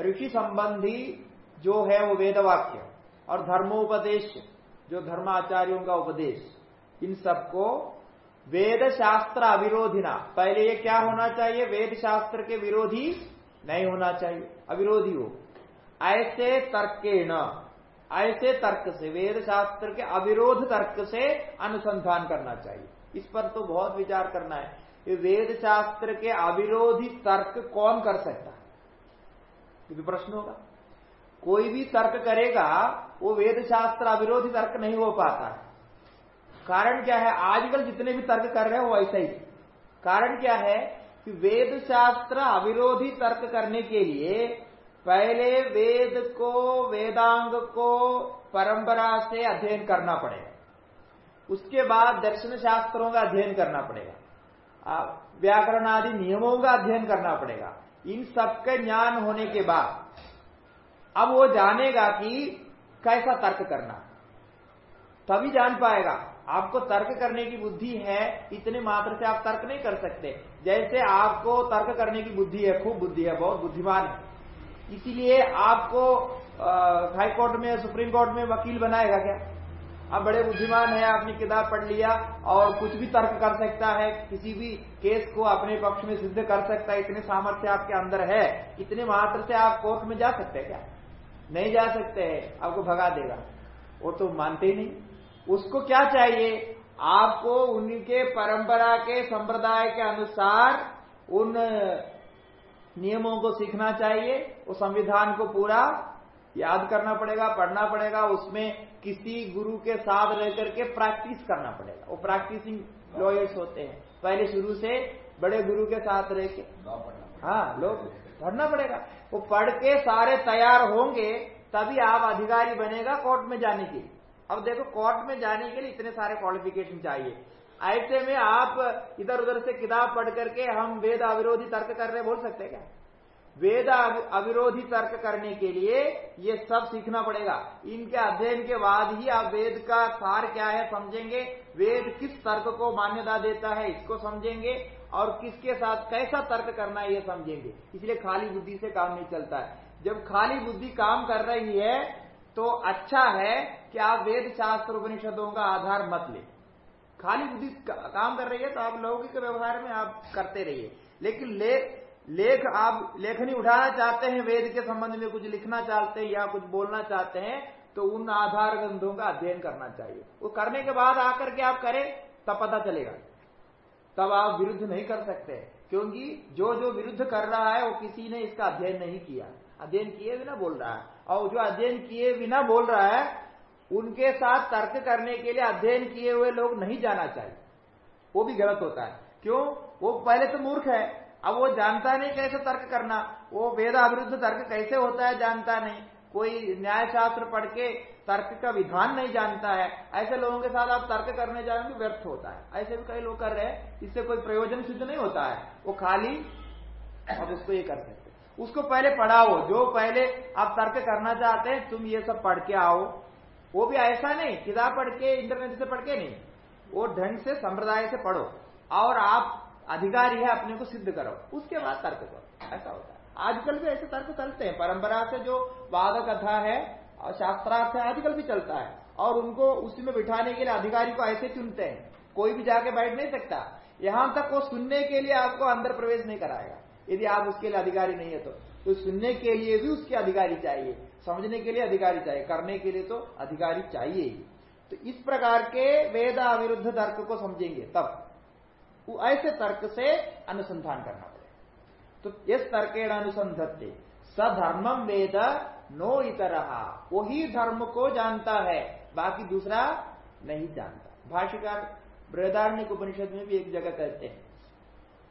ऋषि संबंधी जो है वो वेद वाक्य और धर्मोपदेश, जो धर्माचार्यों का उपदेश, इन सबको वेद शास्त्र अविरोधिना। पहले ये क्या होना चाहिए? वेद शास्त्र के विरोधी नहीं होना चाहिए, अविरोधी हो। ऐसे तर्के न ऐसे तर्क से वेद शास्त्र के अविरोध तर्क से अनुसंधान करना चाहिए। इस पर तो बहुत विचार करना है। ये वेद शास्त्र के अविरोधी तर्क कौन कर सकता है? क्योंकि प्रश्न होगा। कोई भी तर्क करेगा, वो वेद शास्त्र अविरोधी तर्क नहीं हो पाता है। कारण क्या है? आजकल जितने भी तर्क कर रहे हैं, वो ऐसा ही। कारण क्या है? कि वेद शास्त्र अविरोधी तर्क करने के लिए पहले वेद को, वेदांग को परंपरा से अध्ययन करना पड़ेगा। उसके बाद दर्शन शास्त्रों का अध्ययन करना पड़ेगा। व्याकरण आदि नियमों का अध्ययन करना पड़ेगा। इन सबके ज्ञान होने के बाद, अब वो जानेगा कि कैसा तर्क करना। तभी जान पाएगा, आपको तर्क करने की बुद्धि है, इतने मात्र से आप तर्क नहीं कर सकते। जैसे आपको तर्क करने की बुद्धि है, खूब बुद्धि है, बहुत बुद्धिमान है। इसीलिए आपको हाईकोर्ट में, सुप्रीम कोर्ट में वकील बनाएगा क्या? आप बड़े बुद्धिमान है, आपने किताब पढ़ लिया और कुछ भी तर्क कर सकता है, किसी भी केस को अपने पक्ष में सिद्ध कर सकता है, इतने सामर्थ्य आपके अंदर है, इतने मात्र से आप कोर्ट में जा सकते हैं क्या? नहीं जा सकते हैं, आपको भगा देगा। वो तो मानते ही नहीं। उसको क्या चाहिए? आपको उनके परंपरा के, संप्रदाय के अनुसार उन नियमों को सीखना चाहिए वो संविधान को पूरा याद करना पड़ेगा, पढ़ना पड़ेगा, उसमें किसी गुरु के साथ रह करके प्रैक्टिस करना पड़ेगा। वो प्रैक्टिसिंग लॉयर्स होते हैं। पहले शुरू से बड़े गुरु के साथ रह के हाँ लोग पढ़ना पड़ेगा। वो पढ़ के सारे तैयार होंगे तभी आप अधिकारी बनेगा कोर्ट में जाने के लिए। अब देखो कोर्ट में जाने के लिए इतने सारे क्वालिफिकेशन चाहिए। ऐसे में आप इधर उधर से किताब पढ़ करके हम वेद अविरोधी तर्क कर रहे बोल सकते क्या? वेद अविरोधी तर्क करने के लिए ये सब सीखना पड़ेगा। इनके अध्ययन के बाद ही आप वेद का सार क्या है समझेंगे। वेद किस तर्क को मान्यता देता है इसको समझेंगे और किसके साथ कैसा तर्क करना है ये समझेंगे। इसलिए खाली बुद्धि से काम नहीं चलता है। जब खाली बुद्धि काम कर रही है तो अच्छा है कि आप वेद शास्त्र उपनिषदों का आधार मत ले। खाली बुद्धि काम कर रही है तो आप लौकिक व्यवहार में आप करते रहिए। लेकिन ले, लेख आप लेखनी उठाना चाहते हैं, वेद के संबंध में कुछ लिखना चाहते हैं या कुछ बोलना चाहते हैं तो उन आधार ग्रंथों का अध्ययन करना चाहिए। वो करने के बाद आकर के आप करें, तब पता चलेगा। तब आप विरुद्ध नहीं कर सकते, क्योंकि जो जो विरुद्ध कर रहा है, वो किसी ने इसका अध्ययन नहीं किया। अध्ययन किए बिना बोल रहा है। और जो अध्ययन किए बिना बोल रहा है, उनके साथ तर्क करने के लिए अध्ययन किए हुए लोग नहीं जाना चाहिए। वो भी गलत होता है। क्यों? वो पहले तो मूर्ख है। अब वो जानता नहीं कैसे तर्क करना। वो वेदा विरुद्ध तर्क कैसे होता है जानता नहीं। कोई न्याय शास्त्र पढ़ के तर्क का विधान नहीं जानता है। ऐसे लोगों के साथ आप तर्क करने जाएँगे व्यर्थ होता है। ऐसे भी कई लोग कर रहे हैं, इससे कोई प्रयोजन सिद्ध नहीं होता है। वो खाली अब उसको ये कर सकते उसको पहले पढ़ाओ। जो पहले आप तर्क करना चाहते हैं, तुम ये सब पढ़ के आओ। वो भी ऐसा नहीं, किताब पढ़ के, इंटरनेट से पढ़ के नहीं। वो ढंग से, संप्रदाय से पढ़ो। और आप अधिकारी है अपने को सिद्ध करो। उसके बाद तर्क करो। ऐसा होता है। आजकल भी ऐसे तर्क चलते हैं। परंपरा से जो वाद कथा है और शास्त्रार्थ है आजकल भी चलता है। और उनको उसी में बिठाने के लिए अधिकारी को ऐसे चुनते हैं। कोई भी जाके बैठ नहीं सकता। यहाँ तक वो सुनने के लिए आपको अंदर प्रवेश नहीं कराएगा। यदि आप उसके लिए अधिकारी नहीं है तो, तो सुनने के लिए भी उसके अधिकारी चाहिए। समझने के लिए अधिकारी चाहिए। करने के लिए तो अधिकारी चाहिए ही। तो इस प्रकार के वेद अविरुद्ध तर्क को समझेंगे तब। ऐसे तर्क से अनुसंधान करना पड़ेगा तो इस तर्केण अनुसंधत्ते सधर्मम वेद नो इतर, वही धर्म को जानता है, बाकी दूसरा नहीं जानता। भाष्यकार बृहदारण्य उपनिषद में भी एक जगह कहते हैं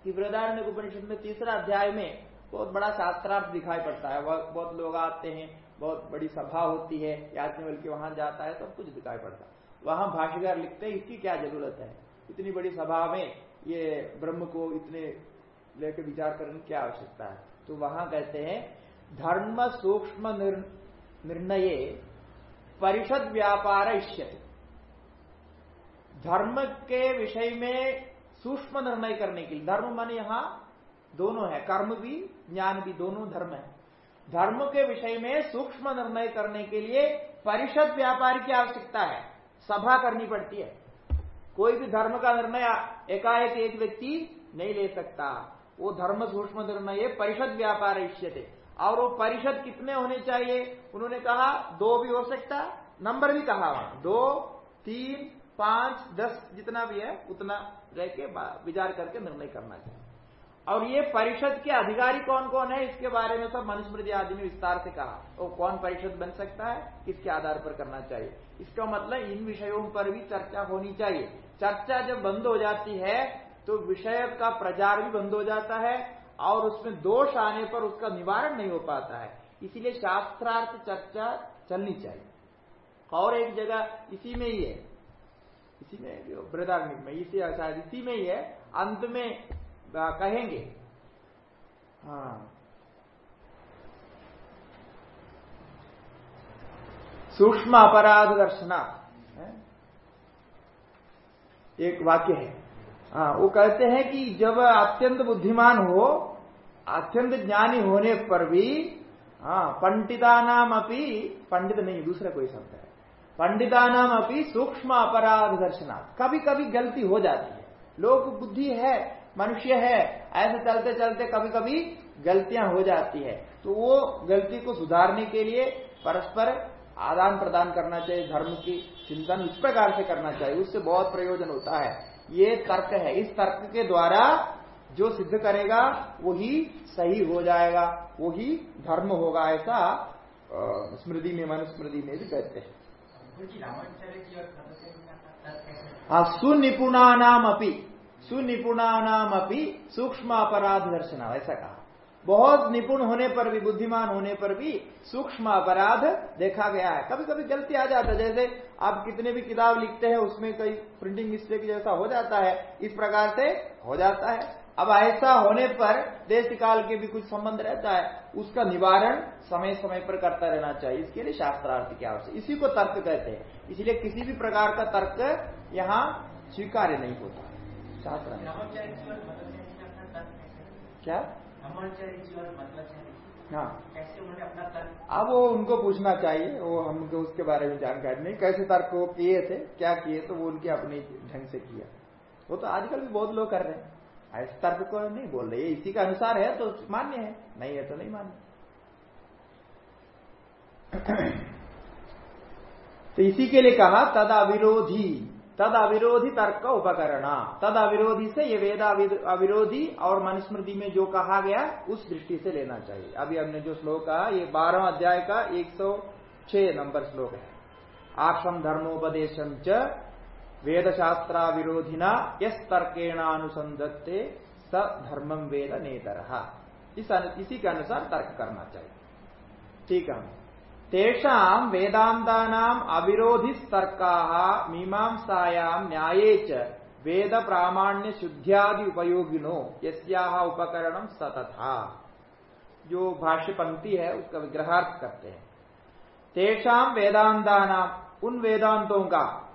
कि बृहदारण्य उपनिषद में तीसरा अध्याय में बहुत बड़ा शास्त्रार्थ दिखाई पड़ता है। बहुत लोग आते हैं, बहुत बड़ी सभा होती है याज्ञवल के वहाँ जाता है, सब कुछ दिखाई पड़ता है। वहाँ भाष्यकार लिखते हैं, इसकी क्या ज़रूरत है? इतनी बड़ी सभा में ये ब्रह्म को इतने लेकर विचार करने की आवश्यकता है? तो वहाँ कहते हैं, धर्म सूक्ष्म निर्णय परिषद व्यापार इष्यते। धर्म के विषय में सूक्ष्म निर्णय करने के लिए, धर्म मान यहाँ दोनों है, कर्म भी, ज्ञान भी, दोनों धर्म है। धर्म के विषय में सूक्ष्म निर्णय करने के लिए परिषद व्यापार की आवश्यकता है, सभा करनी पड़ती है। कोई भी धर्म का निर्णय एकाएक एक व्यक्ति नहीं ले सकता। वो धर्म सूक्ष्म निर्णय, परिषद व्यापार थे और वो परिषद कितने होने चाहिए? उन्होंने कहा, दो भी हो सकता, नंबर भी कहा दो, तीन, पाँच, दस, जितना भी है, उतना रह के विचार करके निर्णय करना चाहिए। और ये परिषद के अधिकारी कौन कौन है? इसके बारे में सब मनुस्मृति आदि ने विस्तार से कहा। वो कौन परिषद बन सकता है? किसके आधार पर करना चाहिए? इसका मतलब इन विषयों पर भी चर्चा होनी चाहिए। चर्चा जब बंद हो जाती है तो विषय का प्रचार भी बंद हो जाता है और उसमें दोष आने पर उसका निवारण नहीं हो पाता है। इसीलिए शास्त्रार्थ चर्चा चलनी चाहिए। और एक जगह इसी में ही है। इसी में बृदाग्निक में, इसी शायद इसी में ही है। अंत में कहेंगे। हाँ। सूक्ष्म अपराध दर्शना। एक वाक्य है। हाँ वो कहते हैं कि जब अत्यंत बुद्धिमान हो, अत्यंत ज्ञानी होने पर भी हाँ पंडिता नाम अपनी पंडित नहीं, दूसरा कोई शब्द है। पंडिता नाम अपनी सूक्ष्म अपराध दर्शना कभी कभी गलती हो जाती है। लोग बुद्धि है, मनुष्य है, ऐसे चलते चलते कभी कभी गलतियाँ हो जाती है। तो वो गलती को सुधारने के लिए परस्पर आदान प्रदान करना चाहिए, धर्म की चिंतन इस प्रकार से करना चाहिए, उससे बहुत प्रयोजन होता है। ये तर्क है। इस तर्क के द्वारा जो सिद्ध करेगा, वही सही हो जाएगा, वही धर्म होगा, ऐसा स्मृति में, मनुस्मृति में भी कहते हैं। हाँ सुनिपुणानाम अपनी सुनिपुणा नाम अपनी सूक्ष्म अपराध दर्शन ऐसा कहा। बहुत निपुण होने पर भी बुद्धिमान होने पर भी सूक्ष्म अपराध देखा गया है। कभी कभी गलती आ जाता है जैसे आप कितने भी किताब लिखते हैं उसमें कई प्रिंटिंग मिस्टेक जैसा हो जाता है इस प्रकार से हो जाता है। अब ऐसा होने पर देश काल के भी कुछ संबंध रहता है उसका निवारण समय समय पर करता रहना चाहिए। इसके लिए शास्त्रार्थ की आवश्यक इसी को तर्क कहते हैं। इसलिए किसी भी प्रकार का तर्क यहाँ स्वीकार्य नहीं होता। शास्त्र क्या? हाँ। अब वो उनको पूछना चाहिए वो हमको उसके बारे में जानकारी नहीं। कैसे तर्क वो किए थे क्या किए तो वो उनके अपने ढंग से किया। वो तो आजकल भी बहुत लोग कर रहे हैं। ऐसे तर्क को नहीं बोल रहे इसी का अनुसार है तो मान्य है। नहीं है तो नहीं मान्य। तो इसी के लिए कहा तद अविरोधी तद अविरोधी तर्क का उपकरण। तद अविरोधी से ये वेद अविरोधी और मनुस्मृति में जो कहा गया, उस दृष्टि से लेना चाहिए। अभी हमने जो श्लोक कहा, ये बारह अध्याय का 106 नंबर श्लोक है। आश्रम धर्मोपदेश वेद शास्त्रा विरोधिना यस तर्केणानुसंधत्ते स धर्मम वेद नेतर। इस इसी के अनुसार तर्क करना चाहिए। ठीक है तेषा वेदांता अविरोधि तर्का मीमांसायाम न्याये च वेद प्रामाण्य शुद्ध्यादि उपयोगिनो यस्या उपकरण सतथा। जो भाष्य पंक्ति है, उसका विग्रहार्थ करते हैं। तेषा वेदांता उन वेदांतों का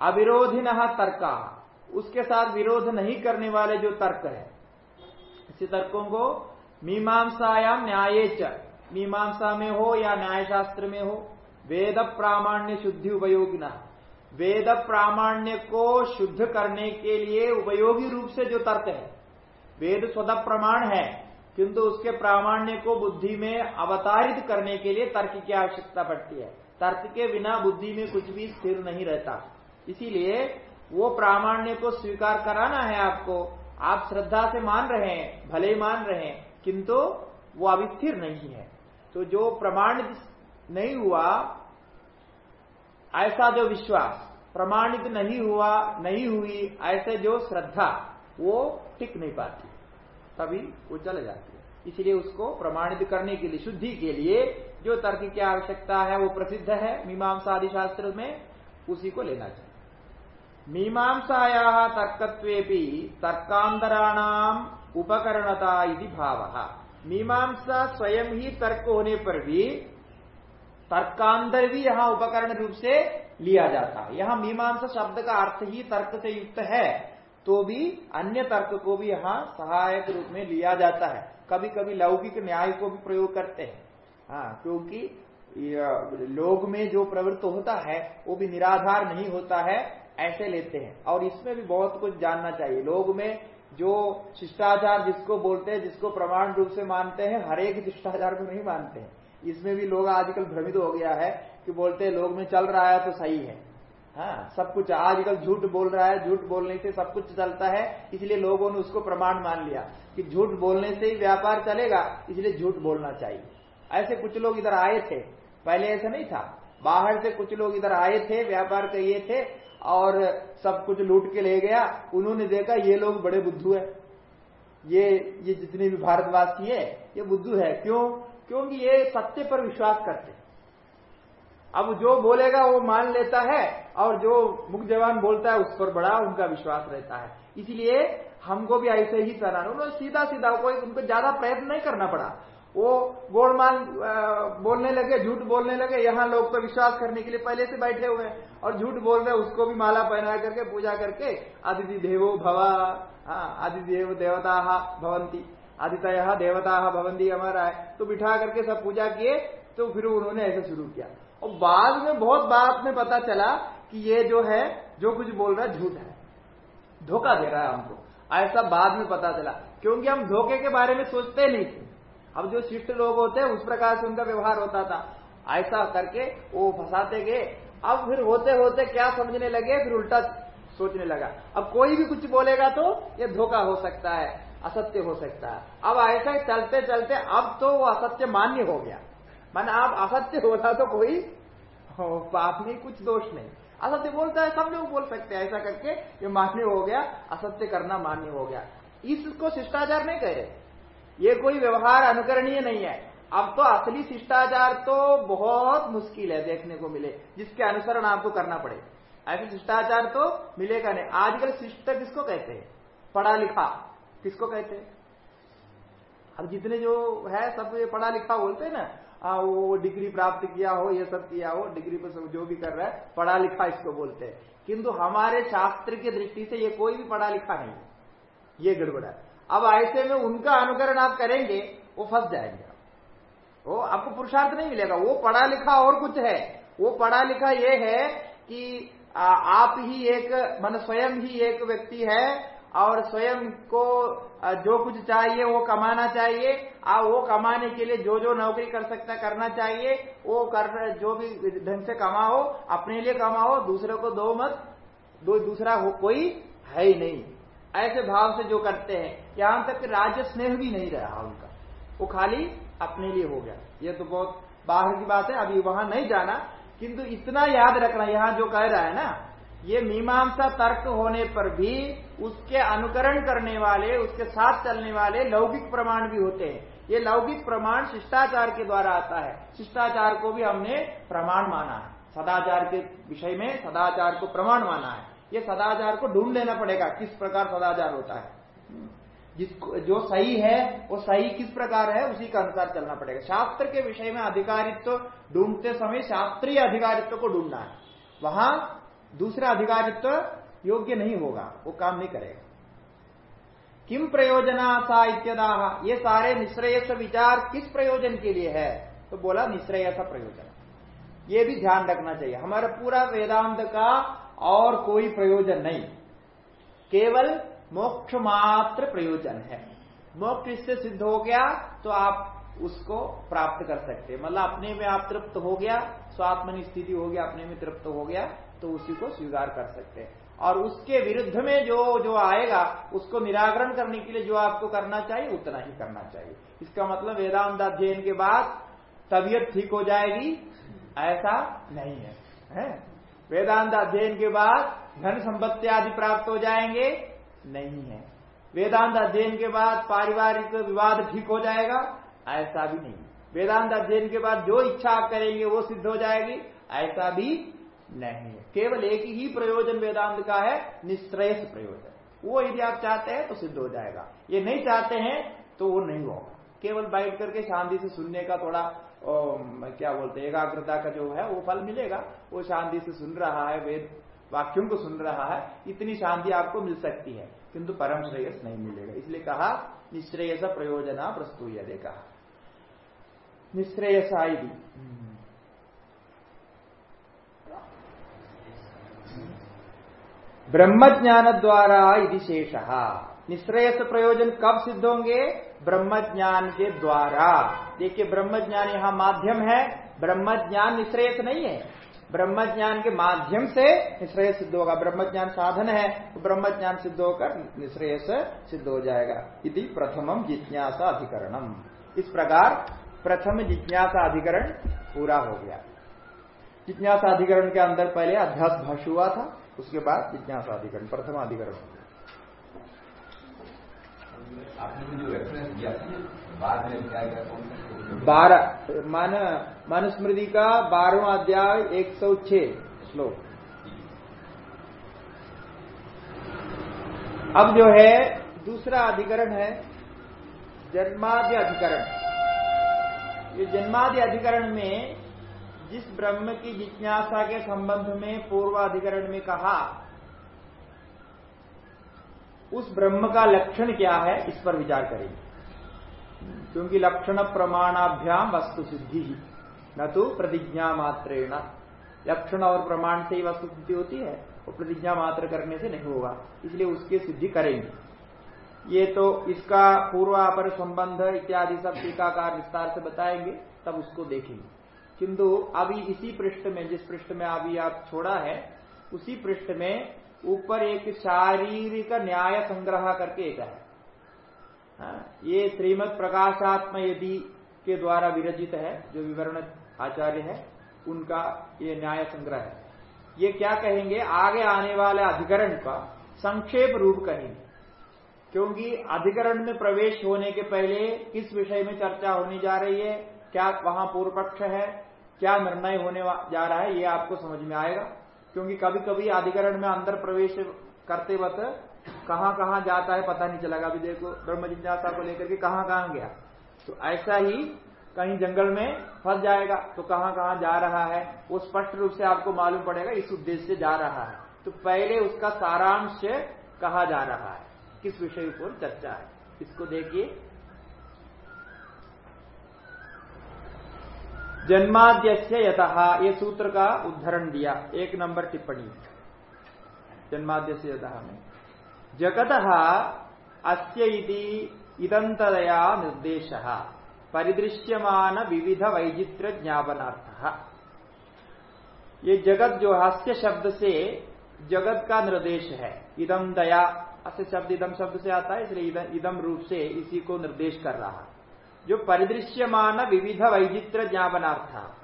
अविरोधी न तर्का, उसके साथ विरोध नहीं करने वाले जो तर्क है, इसी तर्कों को मीमांसायाम न्याय मीमांसा में हो या न्याय शास्त्र में हो, वेद प्रामाण्य शुद्धि उपयोगी वेद प्रामाण्य को शुद्ध करने के लिए उपयोगी रूप से जो तर्क है, वेद स्वतः प्रमाण है, किंतु उसके प्रामाण्य को बुद्धि में अवतारित करने के लिए तर्क की आवश्यकता पड़ती है। तर्क के बिना बुद्धि में कुछ भी स्थिर नहीं रहता। इसीलिए वो प्रामाण्य को स्वीकार कराना है आपको। आप श्रद्धा से मान रहे हैं, भले मान रहे हैं, किंतु वो अभी स्थिर नहीं है। तो जो प्रमाणित नहीं हुआ, ऐसा जो विश्वास, प्रमाणित नहीं हुआ, नहीं हुई, ऐसे जो श्रद्धा, वो टिक नहीं पाती। तभी वो चले जाती है। इसलिए उसको प्रमाणित करने के लिए, शुद्धि के लिए, जो तर्क की आवश्यकता है, वो प्रसिद्ध है मीमांसा आदि शास्त्र में उसी को लेना चाहिए। मीमांसाया तर्कत्वेपि तर्कांतराणाम उपकरणता भाव। मीमांसा स्वयं ही तर्क होने पर भी तर्कांतर भी यहाँ उपकरण रूप से लिया जाता है। यहाँ मीमांसा शब्द का अर्थ ही तर्क से युक्त है तो भी अन्य तर्क को भी यहाँ सहायक रूप में लिया जाता है। कभी कभी लौकिक न्याय को भी प्रयोग करते हैं। हाँ क्योंकि लोग में जो प्रवृत्त होता है, वो भी निराधार नहीं होता है, ऐसे लेते हैं। और इसमें भी बहुत कुछ जानना चाहिए। लोग में जो शिष्टाचार जिसको बोलते हैं, जिसको प्रमाण रूप से मानते हैं, हर एक शिष्टाचार को नहीं मानते हैं। इसमें भी लोग आजकल भ्रमित हो गया है कि बोलते हैं, लोग में चल रहा है तो सही है। हाँ सब कुछ आजकल झूठ बोल रहा है, झूठ बोलने से सब कुछ चलता है, इसलिए लोगों ने उसको प्रमाण मान लिया कि झूठ बोलने से ही व्यापार चलेगा, इसलिए झूठ बोलना चाहिए। ऐसे कुछ लोग इधर आए थे, पहले ऐसा नहीं था। बाहर से कुछ लोग इधर आए थे, व्यापार किए थे और सब कुछ लूट के ले गया। उन्होंने देखा, ये लोग बड़े बुद्धू है। ये ये जितने भी भारतवासी है, ये बुद्धू है। क्यों? क्योंकि ये सत्य पर विश्वास करते अब जो बोलेगा, वो मान लेता है, और जो मुख जवान बोलता है, उस पर बड़ा उनका विश्वास रहता है। इसलिए हमको भी ऐसे ही कराना उन्होंने सीधा सीधा कोई उनको ज़्यादा प्रयत्न नहीं करना पड़ा। वो गोलमाल बोलने लगे, झूठ बोलने लगे, यहाँ लोग तो विश्वास करने के लिए पहले से बैठे हुए हैं। और झूठ बोल रहे, उसको भी माला पहना करके पूजा करके आदिति देवो भवा आदिति देव देवता भवंती आदित्य देवता भवंती हमारा है। तो बिठा करके सब पूजा किए तो फिर उन्होंने ऐसे शुरू किया। और बाद में, बहुत बात में पता चला कि ये जो है, जो कुछ बोल रहा है, झूठ है। धोखा दे रहा है हमको। ऐसा बाद में पता चला, क्योंकि हम धोखे के बारे में सोचते नहीं थे। अब जो शिष्ट लोग होते हैं, उस प्रकार से उनका व्यवहार होता था। ऐसा करके वो फंसाते गए। अब फिर होते होते क्या समझने लगे? फिर उल्टा सोचने लगा। अब कोई भी कुछ बोलेगा तो ये धोखा हो सकता है, असत्य हो सकता है। अब ऐसा ही चलते चलते अब तो वो असत्य मान्य हो गया। मान आप असत्य होता तो कोई पाप नहीं कुछ दोष नहीं। असत्य बोलता है, सब लोग बोल सकते हैं। ऐसा करके ये मान्य हो गया, असत्य करना मान्य हो गया। इसको शिष्टाचार नहीं कह रहे। ये कोई व्यवहार अनुकरणीय नहीं है। अब तो असली शिष्टाचार तो बहुत मुश्किल है देखने को मिले, जिसके अनुसरण आपको करना पड़े। ऐसे शिष्टाचार तो मिलेगा नहीं। आजकल शिष्ट किसको कहते हैं? पढ़ा लिखा किसको कहते हैं? अब जितने जो है, सब ये पढ़ा लिखा बोलते हैं ना वो डिग्री प्राप्त किया हो, ये सब किया हो, डिग्री पर सब जो भी कर रहा है पढ़ा लिखा इसको बोलते हैं। किंतु हमारे शास्त्र की दृष्टि से ये कोई भी पढ़ा लिखा नहीं है। ये गड़बड़ा है। अब ऐसे में उनका अनुकरण आप करेंगे, वो फंस जाएँगे। वो आपको पुरुषार्थ नहीं मिलेगा। वो पढ़ा लिखा और कुछ है। वो पढ़ा लिखा ये है कि आप ही एक, मन स्वयं ही एक व्यक्ति है और स्वयं को जो कुछ चाहिए वो कमाना चाहिए। और वो कमाने के लिए जो जो नौकरी कर सकता, करना चाहिए। वो कर, जो भी ढंग से कमाओ, अपने लिए कमाओ, दूसरे को दो मत, दो, दूसरा हो, कोई है ही नहीं। ऐसे भाव से जो करते हैं, यहाँ तक राज्य स्नेह भी नहीं रहा उनका। वो खाली अपने लिए हो गया। ये तो बहुत बाहर की बात है, अभी वहाँ नहीं जाना। किंतु इतना याद रखना, यहाँ जो कह रहा है ना, ये मीमांसा तर्क होने पर भी उसके अनुकरण करने वाले, उसके साथ चलने वाले लौकिक प्रमाण भी होते हैं। ये लौकिक प्रमाण शिष्टाचार के द्वारा आता है। शिष्टाचार को भी हमने प्रमाण माना है। सदाचार के विषय में सदाचार को प्रमाण माना है। ये सदाचार को ढूंढ लेना पड़ेगा, किस प्रकार सदाचार होता है। जिसको, जो सही है, वो सही किस प्रकार है, उसी का अनुसार चलना पड़ेगा। शास्त्र के विषय में अधिकारित्व ढूंढते समय शास्त्रीय अधिकारित्व को ढूंढना है। वहाँ दूसरा अधिकारित्व योग्य नहीं होगा, वो काम नहीं करेगा। किम प्रयोजना सा इत्यदा ये सारे निश्रेयस विचार किस प्रयोजन के लिए है? तो बोला निश्रेयस प्रयोजन। ये भी ध्यान रखना चाहिए। हमारा पूरा वेदांत का और कोई प्रयोजन नहीं। केवल मोक्ष मात्र प्रयोजन है। मोक्ष इससे सिद्ध हो गया तो आप उसको प्राप्त कर सकते हैं। मतलब अपने में आप तृप्त हो गया स्वात्मनि स्थिति हो गया अपने में तृप्त हो गया तो उसी को स्वीकार कर सकते हैं। और उसके विरुद्ध में जो जो आएगा उसको निराकरण करने के लिए जो आपको करना चाहिए उतना ही करना चाहिए। इसका मतलब वेदांत अध्ययन के बाद तबीयत ठीक हो जाएगी ऐसा नहीं है, है? वेदांत अध्ययन के बाद धन संपत्ति आदि प्राप्त हो जाएँगे? नहीं है। वेदांत अध्ययन के बाद पारिवारिक विवाद ठीक हो जाएगा? ऐसा भी नहीं। वेदांत अध्ययन के बाद जो इच्छा आप करेंगे वो सिद्ध हो जाएगी? ऐसा भी नहीं है। केवल एक ही प्रयोजन वेदांत का है निश्रेयस प्रयोजन। वो यदि आप चाहते हैं तो सिद्ध हो जाएगा। ये नहीं चाहते हैं तो वो नहीं होगा। केवल बैठ करके शांति से सुनने का थोड़ा क्या बोलते एकाग्रता का जो है, वो फल मिलेगा। वो शांति से सुन रहा है, वेद वाक्यों को सुन रहा है, इतनी शांति आपको मिल सकती है। किंतु परम श्रेयस नहीं मिलेगा। इसलिए कहा, निश्रेयस प्रयोजना प्रस्तुत देखा निश्रेयसा ब्रह्म ज्ञान द्वारा यदि शेष। निश्रेयस प्रयोजन कब सिद्ध होंगे? ब्रह्म ज्ञान के द्वारा। देखिए ब्रह्म ज्ञान यहाँ माध्यम है ब्रह्म ज्ञान निश्रेयस नहीं है। ब्रह्म ज्ञान के माध्यम से निश्रेयस सिद्ध होगा। ब्रह्म ज्ञान साधन है तो ब्रह्म ज्ञान सिद्ध होकर निश्रेयस सिद्ध हो जाएगा। यदि प्रथमम जिज्ञासा अधिकरणम इस प्रकार प्रथम जिज्ञासा अधिकरण पूरा हो गया। जिज्ञासा अधिकरण के अंदर पहले अध्यास भाष हुआ था, उसके बाद जिज्ञासा अधिकरण, प्रथम अधिकरण। हो गया बारह, मान, मनुस्मृति का बारहवा अध्याय एक सौ छह श्लोक। अब जो है, दूसरा अधिकरण है जन्माद्य अधिकरण। ये जन्मादि अधिकरण में जिस ब्रह्म की जिज्ञासा के संबंध में पूर्वाधिकरण में कहा उस ब्रह्म का लक्षण क्या है, इस पर विचार करेंगे। क्योंकि लक्षण प्रमाणाभ्याम वस्तु सिद्धि न तो प्रतिज्ञा मात्रेण। लक्षण और प्रमाण से ही वस्तु सिद्धि होती है, वो प्रतिज्ञा मात्र करने से नहीं होगा। इसलिए उसकी सिद्धि करेंगे। ये तो इसका पूर्वापर संबंध इत्यादि सब टीकाकार विस्तार से बताएँगे, तब उसको देखेंगे। किंतु अभी इसी पृष्ठ में, जिस पृष्ठ में अभी आप छोड़ा है, उसी पृष्ठ में ऊपर एक शारीरिक न्याय संग्रह करके एक है। हाँ, ये श्रीमद प्रकाशात्म यदि के द्वारा विरचित है जो विवरण आचार्य है उनका ये न्याय संग्रह है। ये क्या कहेंगे? आगे आने वाले अधिकरण का संक्षेप रूप कहेंगे क्योंकि अधिकरण में प्रवेश होने के पहले किस विषय में चर्चा होने जा रही है क्या वहाँ पूर्व पक्ष है क्या निर्णय होने जा रहा है ये आपको समझ में आएगा। क्योंकि कभी कभी अधिकरण में अंदर प्रवेश करते वक्त कहाँ कहाँ जाता है पता नहीं चलेगा। अभी देखो, ब्रह्म जिज्ञासा को लेकर के कहाँ कहाँ गया। तो ऐसा ही कहीं जंगल में फंस जाएगा तो कहाँ कहाँ जा रहा है, वो स्पष्ट रूप से आपको मालूम पड़ेगा, इस उद्देश्य से जा रहा है। तो पहले उसका सारांश कहा जा रहा है, किस विषय पर चर्चा है। इसको देखिए। जन्माद्यस्य यतः, ये सूत्र का उद्धरण दिया, एक नंबर टिप्पणी। जन्माद्यस्य यतः में। जगत अस्य निर्देश, परिदृश्यमान विविध वैचित्र ज्ञापनार्थ। ये जगत जो हास्य शब्द से जगत का निर्देश है इदम दया, अस्य शब्द इदम शब्द से आता है, इसलिए इदम रूप से इसी को निर्देश कर रहा है। जो परिदृश्यमान विविध वैचित्र ज्ञापनार्थ।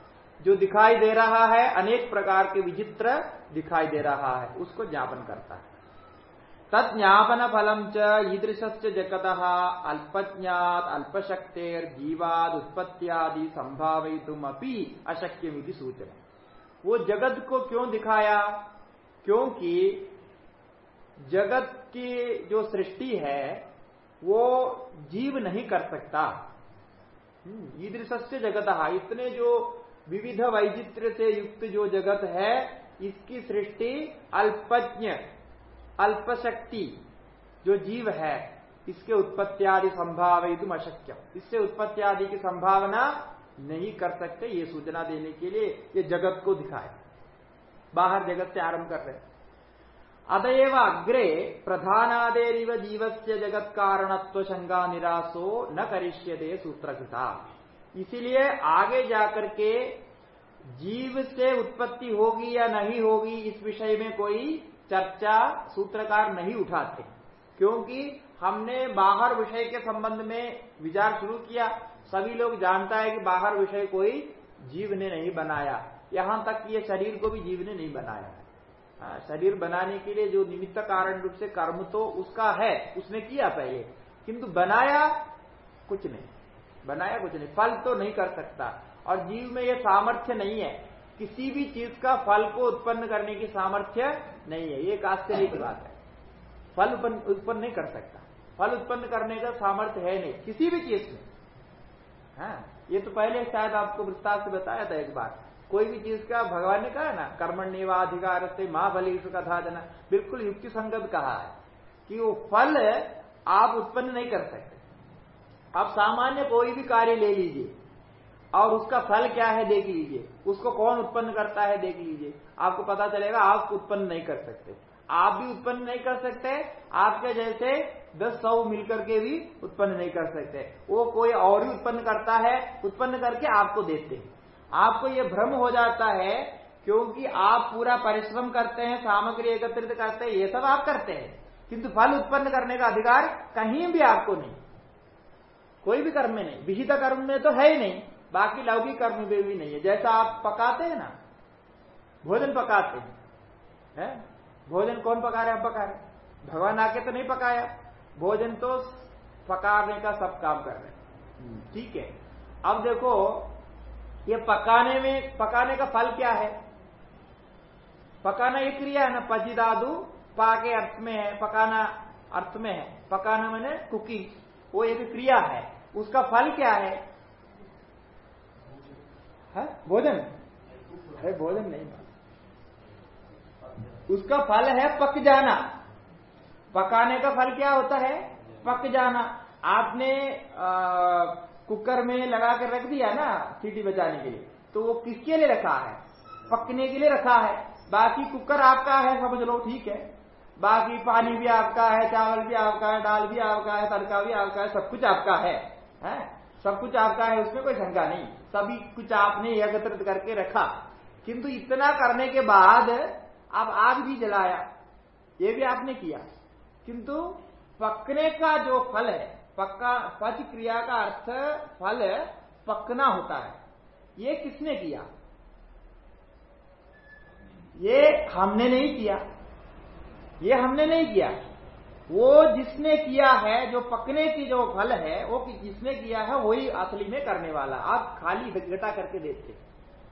जो दिखाई दे रहा है, अनेक प्रकार के विचित्र दिखाई दे रहा है, उसको ज्ञापन करता है। तत्ज्ञापन फलम च ईदृश जगत, अल्पज्ञात, अल्पशक्तेर, जीवाद, उत्पत्तियादि संभावितुम अपनी अशक्य सूचना। वो जगत को क्यों दिखाया? क्योंकि जगत की जो सृष्टि है, वो जीव नहीं कर सकता। हम्म, ईदृश्य जगत। इतने जो विविध वैचित्र से युक्त जो जगत है इसकी सृष्टि अल्पज्ञ अल्पशक्ति जो जीव है इसके उत्पत्ति आदि तुम अशक्य इससे उत्पत्ति आदि की संभावना नहीं कर सकते ये सूचना देने के लिए ये जगत को दिखाए। बाहर जगत से आरंभ कर रहे अतएव अग्रे प्रधानादेरिव से जगत कारणत्व शंका निराशो न करिष्यते सूत्रकृता। इसीलिए आगे जाकर के जीव से उत्पत्ति होगी या नहीं होगी, इस विषय में कोई चर्चा सूत्रकार नहीं उठाते। क्योंकि हमने बाहर विषय के संबंध में विचार शुरू किया। सभी लोग जानता है कि बाहर विषय कोई जीव ने नहीं बनाया। यहाँ तक ये शरीर को भी जीव ने नहीं बनाया। शरीर बनाने के लिए जो निमित्त कारण रूप से कर्म तो उसका है, उसने किया पहले। किंतु बनाया कुछ नहीं। बनाया कुछ नहीं। फल तो नहीं कर सकता। और जीव में यह सामर्थ्य नहीं है। किसी भी चीज़ का फल को उत्पन्न करने की सामर्थ्य नहीं है। ये एक आश्चर्य की बात है। फल उत्पन्न नहीं कर सकता। फल उत्पन्न करने का सामर्थ्य है नहीं। किसी भी चीज़ में। हाँ ये तो पहले शायद आपको विस्तार से बताया था एक बार। कोई भी चीज़ का भगवान ने कहा ना कर्मण निवाधिकार से माँ फलीश कथा जना बिल्कुल युक्ति संगत कहा है कि वो फल आप उत्पन्न नहीं कर सकते। आप सामान्य कोई भी कार्य ले लीजिए, और उसका फल क्या है देख लीजिए। उसको कौन उत्पन्न करता है देख लीजिए। आपको पता चलेगा, आप उत्पन्न नहीं कर सकते। आप भी उत्पन्न नहीं कर सकते, आपके जैसे दस सौ मिलकर के भी उत्पन्न नहीं कर सकते। वो कोई और ही उत्पन्न करता है, उत्पन्न करके आपको देते हैं। आपको ये भ्रम हो जाता है क्योंकि आप पूरा परिश्रम करते हैं सामग्री एकत्रित करते हैं ये सब आप करते हैं। किंतु फल उत्पन्न करने का अधिकार कहीं भी आपको नहीं। कोई भी कर्म में नहीं। विहित कर्म में तो है ही नहीं। बाकी लौकिक कर्म में भी नहीं है। जैसा आप पकाते हैं ना भोजन पकाते हैं है? भोजन कौन पका रहे आप पका रहे भगवान आके तो नहीं पकाया। भोजन तो पकाने का सब काम कर रहे हम्म। ठीक है। अब देखो ये पकाने में पकाने का फल क्या है? पकाना एक क्रिया है ना पजिदादु पा के अर्थ में है पकाना अर्थ में है। पकाना मैंने कुकिंग वो एक क्रिया है। उसका फल क्या है, है? भोजन? है भोजन नहीं उसका फल है पक जाना। पकाने का फल क्या होता है? पक जाना। आपने आ, कुकर में लगा कर रख दिया ना सीटी बचाने के लिए तो वो किसके लिए रखा है? पकने के लिए रखा है। बाकी कुकर आपका है समझ लो ठीक है। बाकी पानी भी आपका है चावल भी आपका है दाल भी आपका है तड़का भी आपका है सब कुछ आपका है, है? सब कुछ आपका है उसमें कोई शंका नहीं। सभी कुछ आपने एकत्रित करके रखा। किंतु इतना करने के बाद आप आग भी जलाया। ये भी आपने किया। किंतु पकने का जो फल है पक्का, पच क्रिया का अर्थ फल पकना होता है। ये किसने किया? ये हमने नहीं किया। ये हमने नहीं किया। वो जिसने किया है, जो पकने की जो फल है, वो जिसने किया है, वही असली में करने वाला। आप खाली घटा करके देखते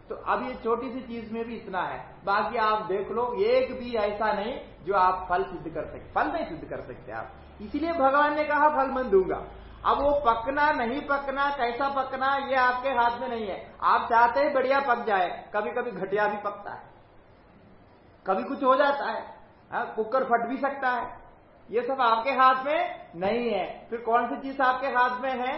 तो अब ये छोटी सी चीज़ में भी इतना है। बाकी आप देख लो, एक भी ऐसा नहीं जो आप फल सिद्ध कर सकते फल नहीं सिद्ध कर सकते आप। इसीलिए भगवान ने कहा फल मैं दूँगा। अब वो पकना नहीं पकना कैसा पकना ये आपके हाथ में नहीं है। आप चाहते हैं बढ़िया पक जाए कभी कभी घटिया भी पकता है। कभी कुछ हो जाता है आ, हाँ, कुकर फट भी सकता है। ये सब आपके हाथ में नहीं है। फिर कौन सी चीज़ आपके हाथ में है?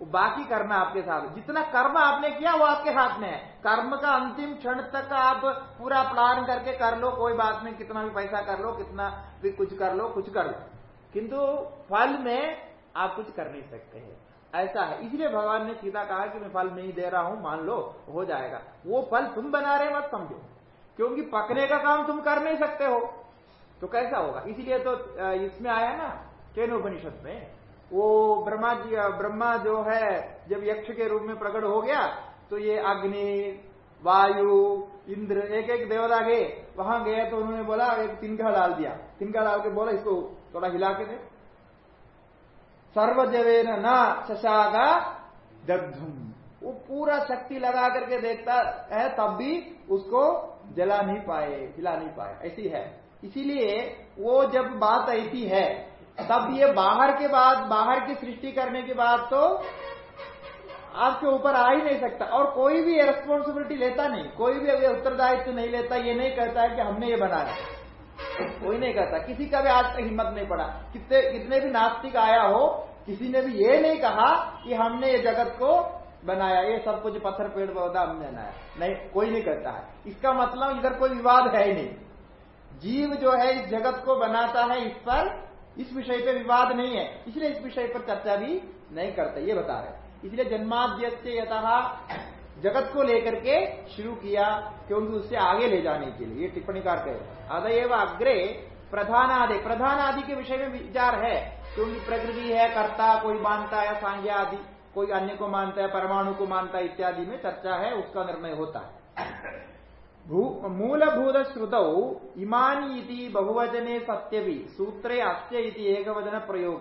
वो बाकी करना आपके साथ। जितना कर्म आपने किया वो आपके हाथ में है। कर्म का अंतिम क्षण तक आप पूरा प्लान करके कर लो कोई बात नहीं कितना भी पैसा कर लो कितना भी कुछ कर लो कुछ कर लो। किंतु फल में आप कुछ कर नहीं सकते हैं। ऐसा है। इसलिए भगवान ने सीधा कहा कि मैं फल नहीं दे रहा हूँ, मान लो, हो जाएगा। वो फल तुम बना रहे मत समझो। क्योंकि पकने का काम तुम कर नहीं सकते हो। तो कैसा होगा? इसलिए तो इसमें आया ना केन उपनिषद में, वो ब्रह्मा जी ब्रह्मा जो है, जब यक्ष के रूप में प्रकट हो गया तो ये अग्नि, वायु, इंद्र एक एक देवता गए वहाँ गए तो उन्होंने बोला, एक तिनका डाल दिया। तिनका डाल के बोला, इसको थोड़ा हिला के दे। सर्वजवेन न शशागा दग्धुम। वो पूरा शक्ति लगा करके देखता है, तब भी उसको जला नहीं पाए, हिला नहीं पाए। ऐसी है। इसीलिए वो जब बात ऐसी है, तब ये बाहर के बाद, बाहर की सृष्टि करने के बाद तो आपके ऊपर आ ही नहीं सकता। और कोई भी रिस्पॉन्सिबिलिटी लेता नहीं। कोई भी अभी उत्तरदायित्व नहीं लेता, ये नहीं कहता है कि हमने ये बनाया कोई नहीं कहता। किसी का भी आज तक हिम्मत नहीं पड़ा। कितने कितने भी नास्तिक आया हो, किसी ने भी ये नहीं कहा कि हमने ये जगत को बनाया। ये सब कुछ पत्थर, पेड़, पौधा हमने बनाया। नहीं, कोई नहीं कहता है। इसका मतलब इधर कोई विवाद है ही नहीं। जीव जो है, इस जगत को बनाता है इस पर। इस विषय पर विवाद नहीं है। इसलिए इस विषय पर चर्चा भी नहीं करते। ये बता रहे इसलिए जन्माद्य यथा जगत को लेकर के शुरू किया क्योंकि उससे आगे ले जाने के लिए। ये टिप्पणी कार कहे अदयव अग्रे प्रधान आदि प्रधान आदि के विषय में विचार है। क्योंकि प्रकृति है, कर्ता, कोई मानता है सांज्ञा आदि, कोई अन्य को मानता है, परमाणु को मानता है, इत्यादि में चर्चा है, उसका निर्णय होता है। मूलभूत श्रुत इमानी बहुवचने सत्य भी सूत्रे अस्य एक वचन प्रयोग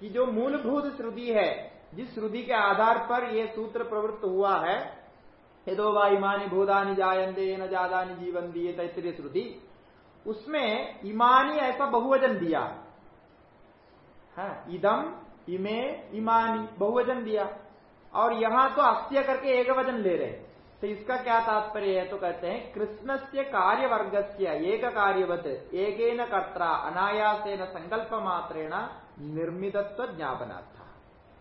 कि जो मूलभूत श्रुति है जिस श्रुति के आधार पर यह सूत्र प्रवृत्त हुआ है, यदो वा इमानी भूदानी जायंदे न जादानी जीवन दिए तैतरीय श्रुति, उसमें इमानी ऐसा बहुवचन दिया। है इदम इमे, इमानी, बहुवचन दिया। और यहाँ तो अस्त्य करके एक वचन ले रहे तो इसका क्या तात्पर्य है? तो कहते हैं कृष्ण से कार्य वर्ग से एक कार्यवत एक कर्ता अनायासेन संकल्प मात्रेण निर्मितत्व ज्ञापनार्थ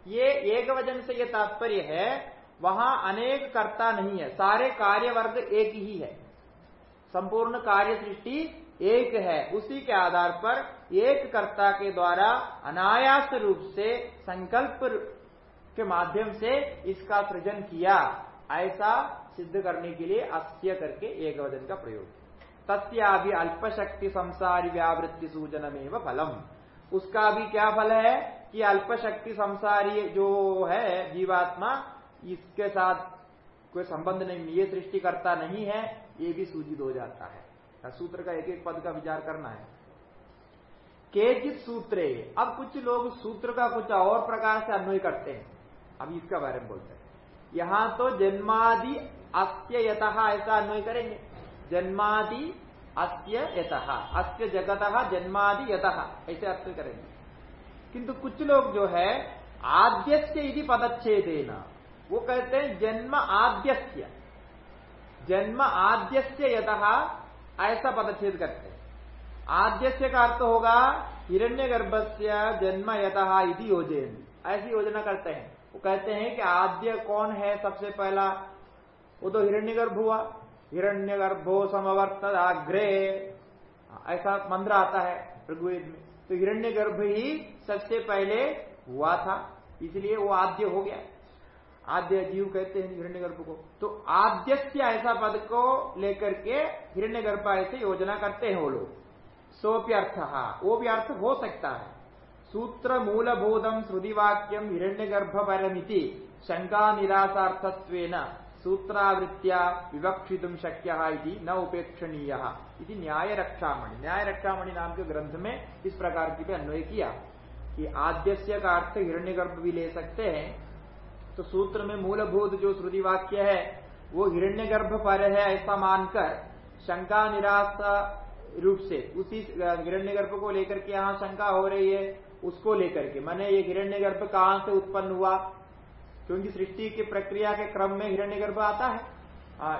ये एक वज़न से ये तात्पर्य है, वहाँ अनेक कर्ता नहीं है। सारे कार्य वर्ग एक ही है। संपूर्ण कार्य सृष्टि एक है। उसी के आधार पर एक कर्ता के द्वारा अनायास रूप से, संकल्प के माध्यम से इसका सृजन किया, ऐसा सिद्ध करने के लिए अस्य करके एक वज़न का प्रयोग। तस्याभि अल्पशक्ति संसारी व्यावृत्ति सूचन में फलम। उसका भी क्या फल है कि अल्पशक्ति संसारी जो है जीवात्मा, इसके साथ कोई संबंध नहीं, ये सृष्टि करता नहीं है, ये भी सूचित हो जाता है। सूत्र का एक एक पद का विचार करना है। केचित सूत्रे, अब कुछ लोग सूत्र का कुछ और प्रकार से अन्वय करते हैं। अब इसका बारे में बोलते हैं। यहाँ तो जन्मादि अस्य ऐसा अन्वय करेंगे। जन्मादि अस्य यथ अस्य जगत, जन्मादि यथ ऐसे अर्थ करेंगे। किंतु कुछ लोग जो है, आद्यस्य यदि पदच्छेदेना, वो कहते हैं जन्म आद्यस्य। जन्म आद्यस्य यथ ऐसा पदच्छेद करते हैं। आद्यस्य का अर्थ होगा हिरण्य गर्भस्य जन्म यथ इति योजन। ऐसी योजना करते हैं। वो कहते हैं कि आद्य कौन है सबसे पहला? वो तो हिरण्य गर्भ हुआ। हिरण्य गर्भो समवर्त आग्रे ऐसा मंत्र आता है ऋग्वेद में। तो हिरण्य गर्भ ही सबसे पहले हुआ था, इसलिए वो आद्य हो गया। आद्य जीव कहते हैं हिरण्य गर्भ को। तो आद्य ऐसा पद को लेकर के हिरण्य गर्भ ऐसे योजना करते हैं वो लोग। सोप्यर्थ वो भी अर्थ हो सकता है। सूत्र मूलभूतम श्रुति वाक्यम हिरण्य गर्भ परमिति शंका निराशार्थत्व सूत्रावृत्तिया विवक्षित शक्य न उपेक्षणीय। न्याय रक्षामणि न्याय रक्षामणि नाम के ग्रंथ में इस प्रकार की भी अन्वय किया। कि आद्यस्य का अर्थ हिरण्यगर्भ भी ले सकते हैं तो सूत्र में मूलभूत जो श्रुति वाक्य है, वो हिरण्यगर्भ पर है ऐसा मानकर शंका निराशा रूप से, उसी हिरण्यगर्भ को लेकर के यहाँ शंका हो रही है, उसको लेकर के। मैंने ये हिरण्यगर्भ कहाँ से उत्पन्न हुआ? क्योंकि सृष्टि की प्रक्रिया के क्रम में हिरण्यगर्भ आता है।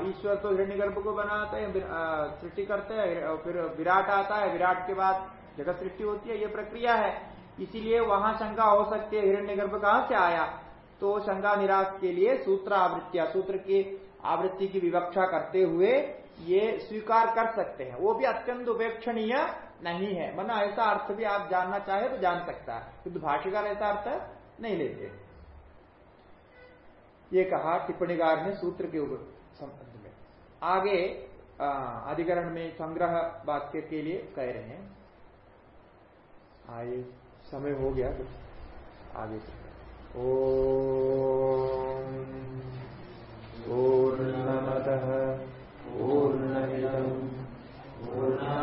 ईश्वर तो हिरण्यगर्भ को बनाते हैं सृष्टि करते हैं फिर विराट आता है, विराट के बाद जगत सृष्टि होती है, ये प्रक्रिया है। इसीलिए वहाँ शंका हो सकती है, हिरण्यगर्भ कहाँ से आया? तो शंका निराश के लिए सूत्र आवृत्तिया सूत्र की आवृत्ति की विवक्षा करते हुए ये स्वीकार कर सकते हैं। वो भी अत्यंत उपेक्षणीय नहीं है। मना, ऐसा अर्थ भी आप जानना चाहे तो जान सकता है। किंतु भाष्यकार ऐसा अर्थ नहीं लेते। ये कहा टिप्पणीकार ने सूत्र के ऊपर संबंध में। आगे अधिकरण में संग्रह वाक्य के लिए कह रहे हैं। आइए समय हो गया तो आगे ओम पूर्ण पूर्णा